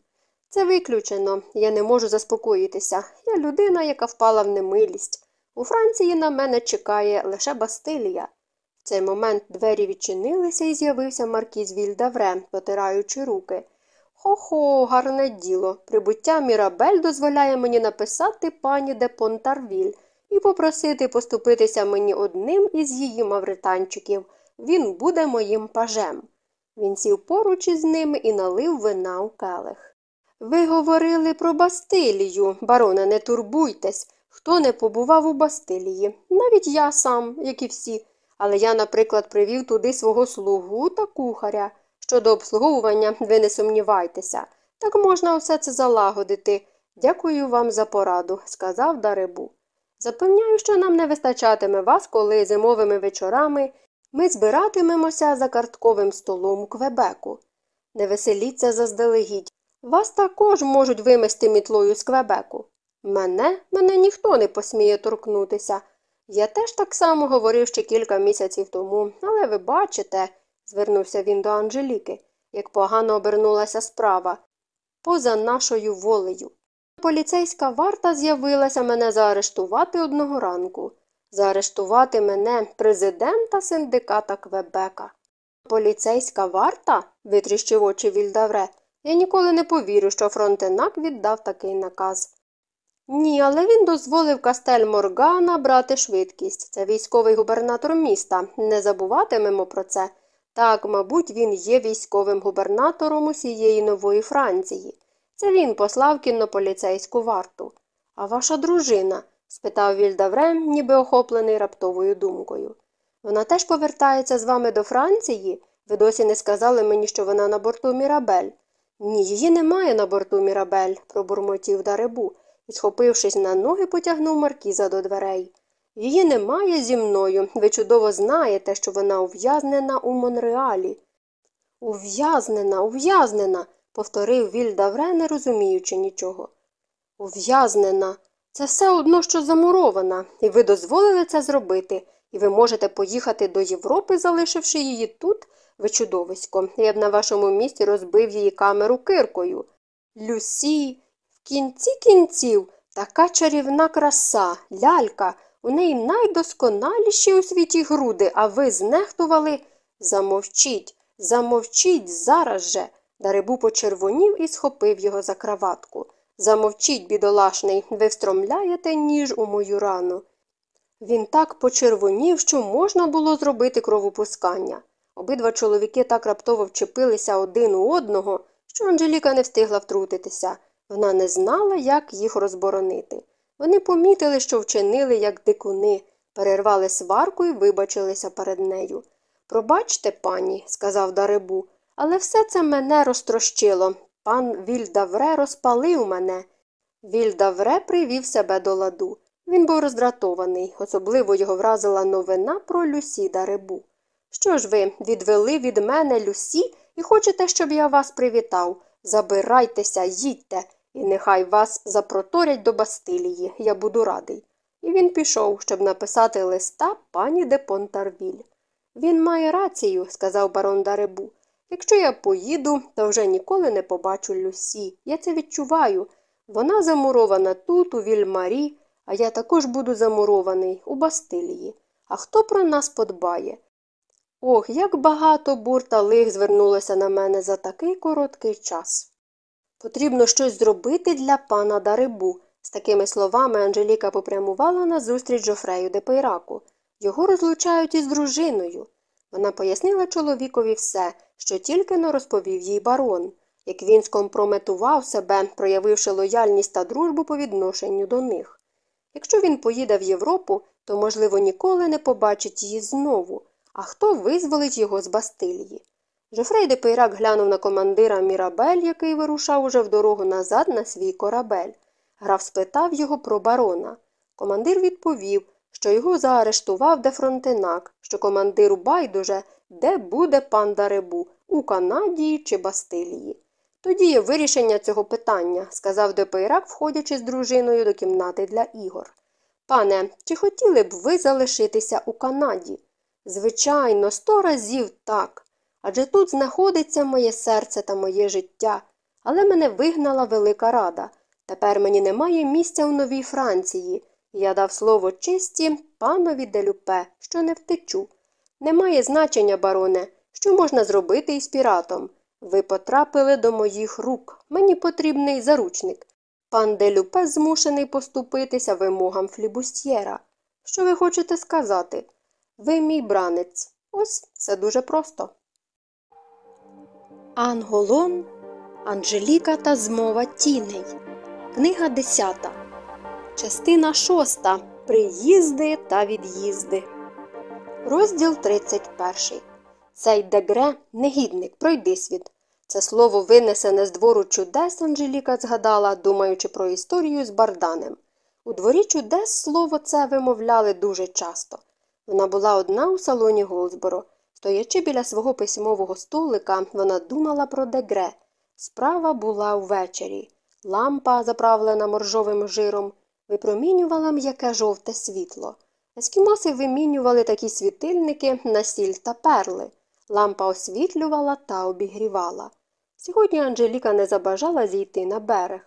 Це виключено, я не можу заспокоїтися. Я людина, яка впала в немилість. У Франції на мене чекає лише Бастилія. В цей момент двері відчинилися і з'явився маркіз Вільдавре, потираючи руки. Хо-хо, гарне діло. Прибуття Мірабель дозволяє мені написати пані де Понтарвіль і попросити поступитися мені одним із її мавританчиків. Він буде моїм пажем. Він сів поруч із ними і налив вина у келих. Ви говорили про Бастилію, бароне, не турбуйтесь, хто не побував у Бастилії. Навіть я сам, як і всі. Але я, наприклад, привів туди свого слугу та кухаря. Щодо обслуговування, ви не сумнівайтеся. Так можна все це залагодити. Дякую вам за пораду, сказав Даребу. Запевняю, що нам не вистачатиме вас, коли зимовими вечорами ми збиратимемося за картковим столом у Квебеку. Не веселіться заздалегідь. Вас також можуть вимести мітлою з Квебеку. Мене, мене ніхто не посміє торкнутися. Я теж так само говорив ще кілька місяців тому, але ви бачите, звернувся він до Анжеліки, як погано обернулася справа, поза нашою волею. Поліцейська варта з'явилася мене заарештувати одного ранку. Заарештувати мене президента синдиката Квебека. Поліцейська варта? витріщив очі Вільдавре. Я ніколи не повірю, що Фронтенак віддав такий наказ. Ні, але він дозволив Кастель Моргана брати швидкість. Це військовий губернатор міста. Не забуватимемо про це. Так, мабуть, він є військовим губернатором усієї нової Франції. Це він послав кіннополіцейську варту. А ваша дружина? Спитав Вільдавре, ніби охоплений раптовою думкою. Вона теж повертається з вами до Франції? Ви досі не сказали мені, що вона на борту Мірабель. Ні, її немає на борту Мірабель, пробурмотів Даребу і, схопившись на ноги, потягнув маркіза до дверей. Її немає зі мною. Ви чудово знаєте, що вона ув'язнена у Монреалі. Ув'язнена, ув'язнена, повторив Вільдавре, не розуміючи нічого. Ув'язнена. Це все одно, що замурована, і ви дозволили це зробити, і ви можете поїхати до Європи, залишивши її тут, ви чудовисько. Я б на вашому місці розбив її камеру киркою. Люсі, в кінці кінців, така чарівна краса, лялька, у неї найдосконаліші у світі груди, а ви знехтували. Замовчіть, замовчіть зараз же. Дарибу почервонів і схопив його за краватку. Замовчіть, бідолашний, ви встромляєте ніж у мою рану. Він так почервонів, що можна було зробити кровопускання. Обидва чоловіки так раптово вчепилися один у одного, що Анжеліка не встигла втрутитися. Вона не знала, як їх розборонити. Вони помітили, що вчинили, як дикуни, перервали сварку і вибачилися перед нею. Пробачте, пані, сказав Даребу, але все це мене розтрощило. Пан Вільдавре розпалив мене. Вільдавре привів себе до ладу. Він був роздратований, особливо його вразила новина про Люсі Даребу. Що ж ви відвели від мене Люсі і хочете, щоб я вас привітав? Забирайтеся, їдьте, і нехай вас запроторять до Бастилії, я буду радий. І він пішов, щоб написати листа пані де Понтарвіль. Він має рацію, сказав барон Даребу. Якщо я поїду, то вже ніколи не побачу Люсі. Я це відчуваю. Вона замурована тут, у Вільмарі, а я також буду замурований у Бастилії. А хто про нас подбає? Ох, як багато бур та лих звернулося на мене за такий короткий час. Потрібно щось зробити для пана Дарибу. З такими словами Анжеліка попрямувала на зустріч Жофрею де. Його розлучають із дружиною. Вона пояснила чоловікові все, що тільки не розповів їй барон, як він скомпрометував себе, проявивши лояльність та дружбу по відношенню до них. Якщо він поїде в Європу, то, можливо, ніколи не побачить її знову, а хто визволить його з Бастилії. Жофрей де Пейрак глянув на командира Мірабель, який вирушав уже в дорогу назад на свій корабель. Граф спитав його про барона. Командир відповів, що його заарештував де Фронтенак, що командиру байдуже, де буде пан Даребу у Канаді чи Бастилії. Тоді є вирішення цього питання, сказав Депейрак, входячи з дружиною до кімнати для ігор. Пане, чи хотіли б ви залишитися у Канаді? Звичайно, сто разів так. Адже тут знаходиться моє серце та моє життя. Але мене вигнала велика рада. Тепер мені немає місця у Новій Франції. Я дав слово чисті панові Делюпе, що не втечу. Немає значення, бароне, що можна зробити із піратом. Ви потрапили до моїх рук. Мені потрібний заручник. Пан Делюпе змушений поступитися вимогам флібустьєра. Що ви хочете сказати? Ви мій бранець. Ось це дуже просто. Анголон, Анжеліка та змова тіней. Книга 10. Частина 6. Приїзди та від'їзди. Розділ 31. Цей дегре негідник, пройди світ. Це слово винесене з двору чудес, Анжеліка згадала, думаючи про історію з Барданем. У дворі чудес слово це вимовляли дуже часто. Вона була одна у салоні Голзборо. Стоячи біля свого письмового столика, вона думала про дегре. Справа була ввечері. Лампа, заправлена моржовим жиром, випромінювала м'яке жовте світло. Ескімоси вимінювали такі світильники на сіль та перли. Лампа освітлювала та обігрівала. Сьогодні Анжеліка не забажала зійти на берег.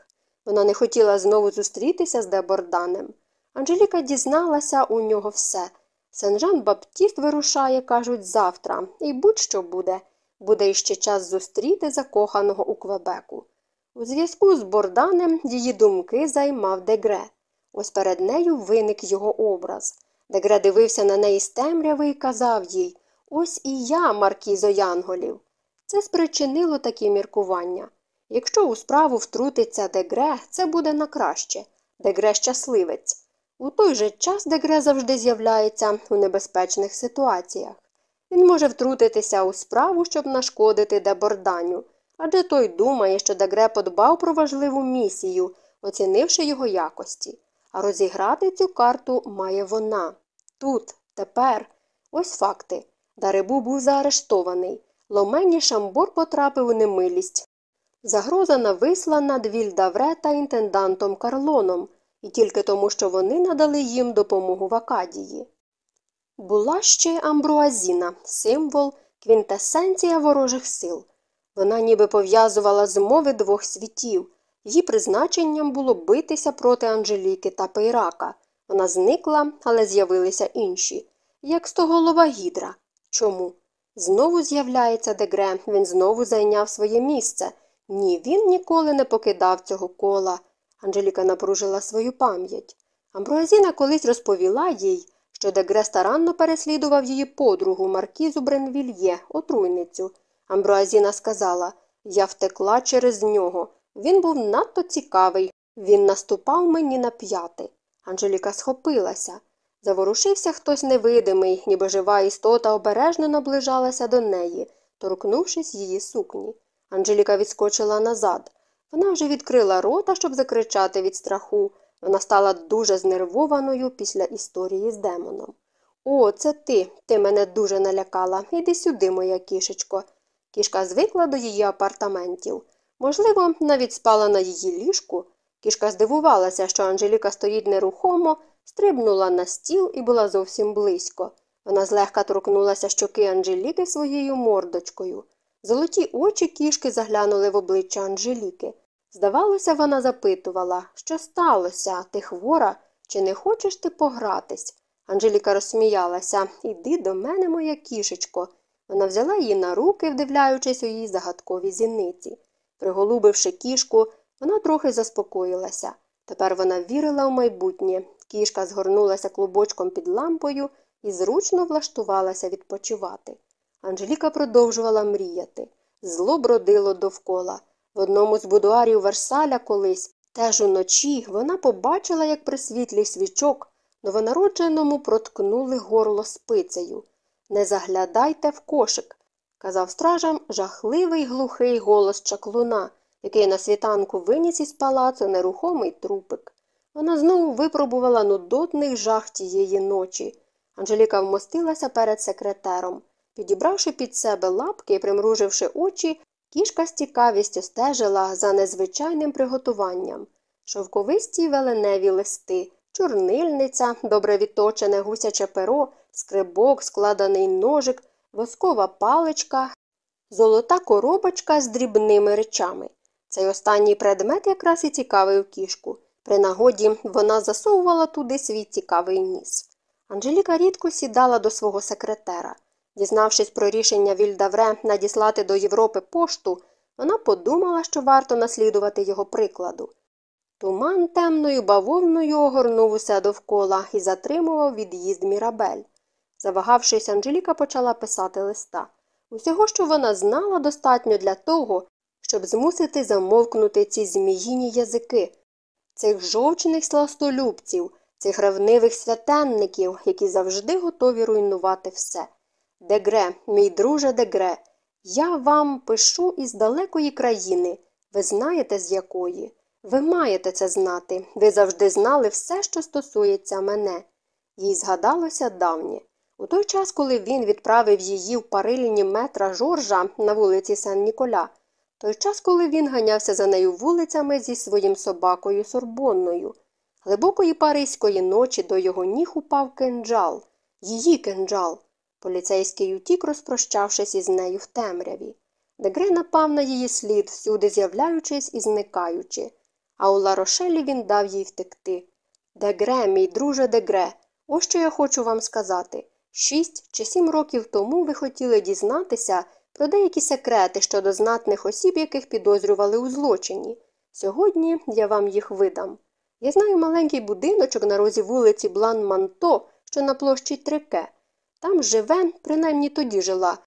Вона не хотіла знову зустрітися з Деборданем. Анжеліка дізналася у нього все. Сен-Жан Баптіст вирушає, кажуть, завтра, і будь-що буде. Буде іще час зустріти закоханого у Квебеку. У зв'язку з Борданем її думки займав Дегре. Ось перед нею виник його образ. Дегре дивився на неї з темряви і казав їй Ось і я, Маркізо Янголів. Це спричинило такі міркування. Якщо у справу втрутиться Дегре, це буде на краще. Дегре щасливець. У той же час Дегре завжди з'являється у небезпечних ситуаціях. Він може втрутитися у справу, щоб нашкодити Деборданю, адже той думає, що Дегре подбав про важливу місію, оцінивши його якості. А розіграти цю карту має вона. Тут, тепер. Ось факти. Даребу був заарештований. Ломені Шамбор потрапив у немилість. Загроза нависла над Вільдавре та інтендантом Карлоном, і тільки тому, що вони надали їм допомогу в Акадії. Була ще Амбруазіна, символ, квінтесенція ворожих сил. Вона ніби пов'язувала змови двох світів. Її призначенням було битися проти Анжеліки та Пейрака. Вона зникла, але з'явилися інші, як стоголова гідра. Чому? Знову з'являється Дегре, він знову зайняв своє місце. Ні, він ніколи не покидав цього кола. Анжеліка напружила свою пам'ять. Амброазіна колись розповіла їй, що Дегре старанно переслідував її подругу Маркізу Бренвільє, отруйницю. Амброазіна сказала Я втекла через нього. Він був надто цікавий. Він наступав мені на п'яти. Анжеліка схопилася. Заворушився хтось невидимий, ніби жива істота обережно наближалася до неї, торкнувшись її сукні. Анжеліка відскочила назад. Вона вже відкрила рота, щоб закричати від страху. Вона стала дуже знервованою після історії з демоном. О, це ти. Ти мене дуже налякала. Іди сюди, моя кішечко. Кішка звикла до її апартаментів. Можливо, навіть спала на її ліжку. Кішка здивувалася, що Анжеліка стоїть нерухомо, стрибнула на стіл і була зовсім близько. Вона злегка торкнулася щоки Анжеліки своєю мордочкою. Золоті очі кішки заглянули в обличчя Анжеліки. Здавалося, вона запитувала, що сталося, ти хвора, чи не хочеш ти погратись? Анжеліка розсміялася Іди до мене, моя кішечко. Вона взяла її на руки, вдивляючись у її загадкові зіниці. Приголубивши кішку, вона трохи заспокоїлася. Тепер вона вірила в майбутнє. Кішка згорнулася клубочком під лампою і зручно влаштувалася відпочивати. Анжеліка продовжувала мріяти. Зло бродило довкола. В одному з будуарів Версаля колись, теж уночі, вона побачила, як при світлі свічок новонародженому проткнули горло спицею. Не заглядайте в кошик, казав стражам жахливий глухий голос чаклуна, який на світанку виніс із палацу нерухомий трупик. Вона знову випробувала нудотний жах тієї ночі. Анжеліка вмостилася перед секретером. Підібравши під себе лапки і примруживши очі, кішка з цікавістю стежила за незвичайним приготуванням. Шовковисті веленеві листи, чорнильниця, добре відточене гусяче перо, скрибок, складений ножик, воскова паличка, золота коробочка з дрібними речами. Цей останній предмет якраз і цікавив кішку. При нагоді вона засовувала туди свій цікавий ніс. Анжеліка рідко сідала до свого секретера. Дізнавшись про рішення Вільдавре надіслати до Європи пошту, вона подумала, що варто наслідувати його прикладу. Туман темною бавовною огорнув усе довкола і затримував від'їзд Мірабель. Завагавшись, Анжеліка почала писати листа. Усього, що вона знала, достатньо для того, щоб змусити замовкнути ці зміїні язики, цих жовчних сластолюбців, цих ревнивих святенників, які завжди готові руйнувати все. Дегре, мій друже Дегре, я вам пишу із далекої країни. Ви знаєте, з якої? Ви маєте це знати. Ви завжди знали все, що стосується мене. Їй згадалося давнє. У той час, коли він відправив її в париліні метра Жоржа на вулиці Сен Ніколя, той час, коли він ганявся за нею вулицями зі своїм собакою Сорбонною, глибокої паризької ночі до його ніг упав кинджал, її кинджал. Поліцейський утік, розпрощавшись із нею в темряві. Дегре напав на її слід, всюди з'являючись і зникаючи, а у Ларошелі він дав їй втекти. Дегре, мій друже Дегре, ось що я хочу вам сказати. Шість чи сім років тому ви хотіли дізнатися про деякі секрети щодо знатних осіб, яких підозрювали у злочині. Сьогодні я вам їх видам. Я знаю маленький будиночок на розі вулиці Блан Манто, що на площі Трике. Там живе, принаймні тоді жила,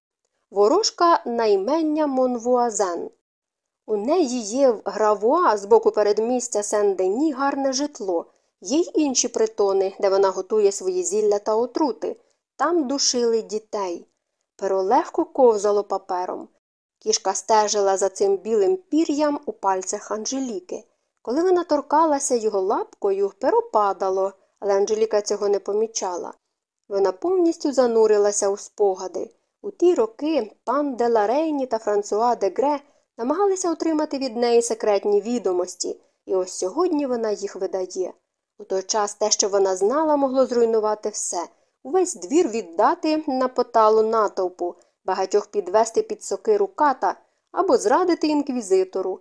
ворожка на імення Монвуазен. У неї є в Гравуа з боку передмістя Сен-Дені гарне житло, є й інші притони, де вона готує свої зілля та отрути. Там душили дітей. Перо легко ковзало папером. Кішка стежила за цим білим пір'ям у пальцях Анжеліки. Коли вона торкалася його лапкою, перо падало, але Анжеліка цього не помічала. Вона повністю занурилася у спогади. У ті роки пан Деларейні та Франсуа де Гре намагалися отримати від неї секретні відомості, і ось сьогодні вона їх видає. У той час те, що вона знала, могло зруйнувати все увесь двір віддати на поталу натовпу, багатьох підвести під сокиру ката або зрадити інквізитору,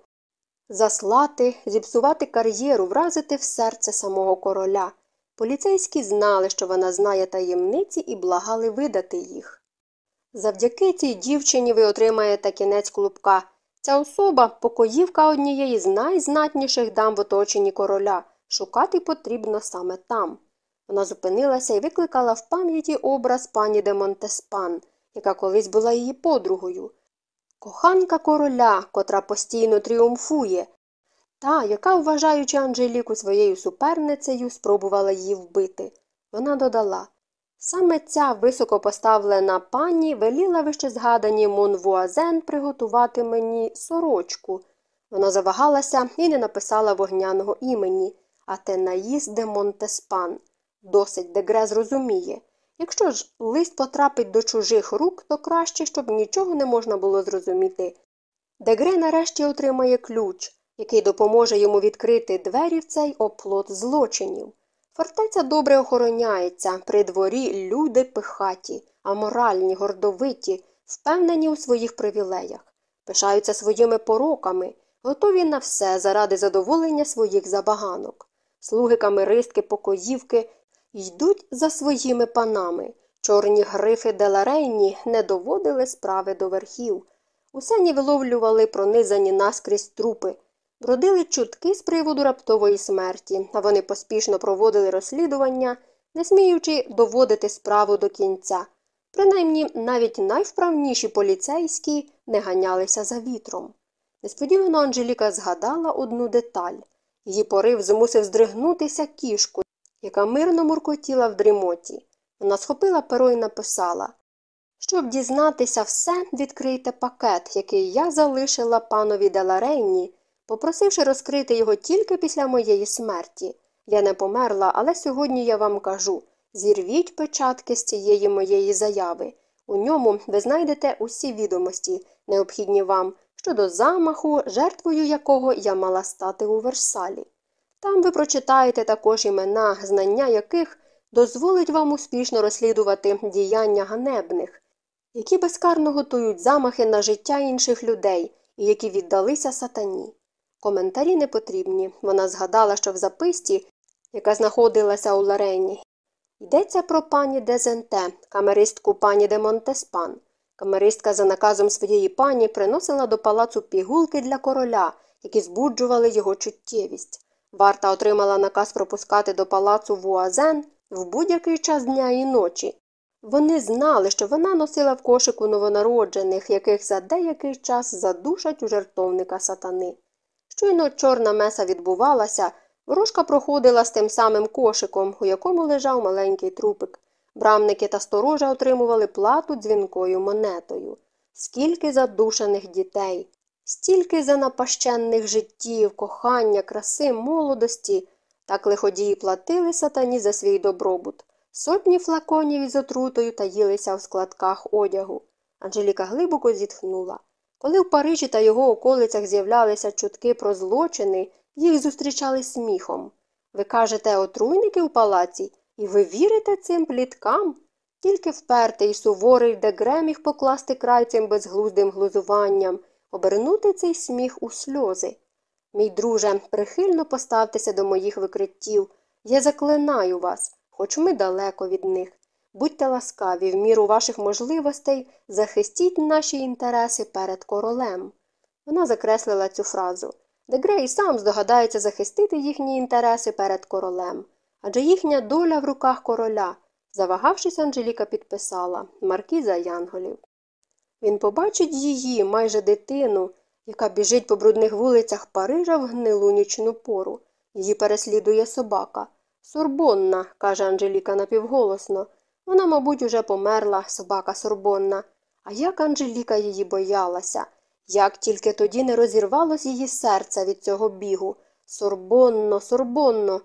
заслати, зіпсувати кар'єру, вразити в серце самого короля. Поліцейські знали, що вона знає таємниці і благали видати їх. Завдяки цій дівчині ви отримаєте кінець клубка. Ця особа покоївка однієї з найзнатніших дам в оточенні короля. Шукати потрібно саме там. Вона зупинилася і викликала в пам'яті образ пані де Монтеспан, яка колись була її подругою. Коханка короля, котра постійно тріумфує, та, яка, вважаючи Анжеліку своєю суперницею, спробувала її вбити. Вона додала саме ця високопоставлена пані веліла вище згадані Монвуазен приготувати мені сорочку. Вона завагалася і не написала вогняного імені Атенаїс де Монтеспан. Досить дегре зрозуміє. Якщо ж лист потрапить до чужих рук, то краще, щоб нічого не можна було зрозуміти. Дегре нарешті отримає ключ, який допоможе йому відкрити двері в цей оплот злочинів. Фортеця добре охороняється, при дворі люди пихаті, аморальні, гордовиті, впевнені у своїх привілеях, пишаються своїми пороками, готові на все заради задоволення своїх забаганок. Слуги камеристки, покоївки йдуть за своїми панами. Чорні грифи Деларейні не доводили справи до верхів. Усені виловлювали пронизані наскрізь трупи, бродили чутки з приводу раптової смерті, а вони поспішно проводили розслідування, не сміючи доводити справу до кінця. Принаймні навіть найвправніші поліцейські не ганялися за вітром. Несподівано Анжеліка згадала одну деталь її порив змусив здригнутися кішку, яка мирно муркотіла в дрімоті. Вона схопила перо і написала Щоб дізнатися все, відкрийте пакет, який я залишила панові Деларейні, попросивши розкрити його тільки після моєї смерті. Я не померла, але сьогодні я вам кажу зірвіть печатки з цієї моєї заяви. У ньому ви знайдете усі відомості, необхідні вам, щодо замаху, жертвою якого я мала стати у Версалі. Там ви прочитаєте також імена, знання яких дозволить вам успішно розслідувати діяння ганебних, які безкарно готують замахи на життя інших людей і які віддалися сатані. Коментарі не потрібні. Вона згадала, що в записці, яка знаходилася у Ларені, йдеться про пані Дезенте, камеристку пані де Монтеспан. Камеристка за наказом своєї пані приносила до палацу пігулки для короля, які збуджували його чуттєвість. Варта отримала наказ пропускати до палацу Вуазен в будь-який час дня і ночі. Вони знали, що вона носила в кошику новонароджених, яких за деякий час задушать у жертовника сатани. Щойно чорна меса відбувалася, ворожка проходила з тим самим кошиком, у якому лежав маленький трупик. Брамники та сторожа отримували плату дзвінкою монетою. Скільки задушених дітей, стільки занапащенних життів, кохання, краси, молодості. Так лиходії платили сатані за свій добробут. Сотні флаконів із отрутою таїлися в складках одягу. Анжеліка глибоко зітхнула. Коли в Парижі та його околицях з'являлися чутки про злочини, їх зустрічали сміхом. Ви кажете, отруйники у палаці, і ви вірите цим пліткам? Тільки впертий суворий дегре міг покласти край цим безглуздим глузуванням, обернути цей сміх у сльози. Мій друже, прихильно поставтеся до моїх викриттів. Я заклинаю вас, хоч ми далеко від них. Будьте ласкаві, в міру ваших можливостей захистіть наші інтереси перед королем. Вона закреслила цю фразу. Дегрей сам здогадається захистити їхні інтереси перед королем. Адже їхня доля в руках короля. Завагавшись, Анжеліка підписала Маркіза Янголів. Він побачить її, майже дитину, яка біжить по брудних вулицях Парижа в гнилу нічну пору. Її переслідує собака. Сорбонна, каже Анжеліка напівголосно. Вона, мабуть, уже померла, собака Сорбонна. А як Анжеліка її боялася, як тільки тоді не розірвалось її серце від цього бігу. Сорбонно, сорбонно.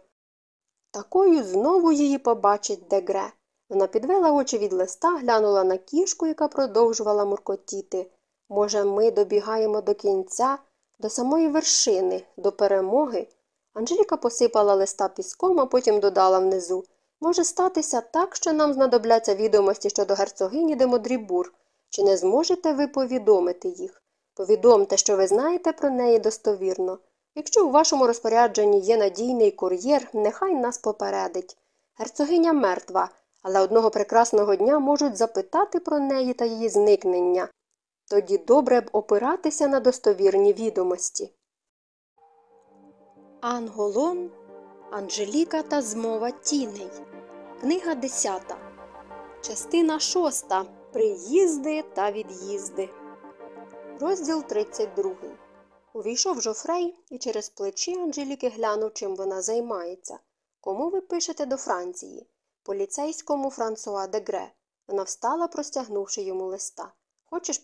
Такою знову її побачить дегре. Вона підвела очі від листа, глянула на кішку, яка продовжувала муркотіти. Може, ми добігаємо до кінця, до самої вершини, до перемоги. Анжеліка посипала листа піском, а потім додала внизу Може статися так, що нам знадобляться відомості щодо герцогині де Модрібур. Чи не зможете ви повідомити їх? Повідомте, що ви знаєте про неї достовірно. Якщо у вашому розпорядженні є надійний кур'єр, нехай нас попередить. Герцогиня мертва, але одного прекрасного дня можуть запитати про неї та її зникнення. Тоді добре б опиратися на достовірні відомості. Анголон, Анжеліка та змова тіней. Книга 10. Частина 6. Приїзди та від'їзди. Розділ 32. Увійшов Жофрей і через плечі Анжеліки глянув, чим вона займається. Кому ви пишете до Франції? Поліцейському Франсуа Дегре. Вона встала, простягнувши йому листа. Хочеш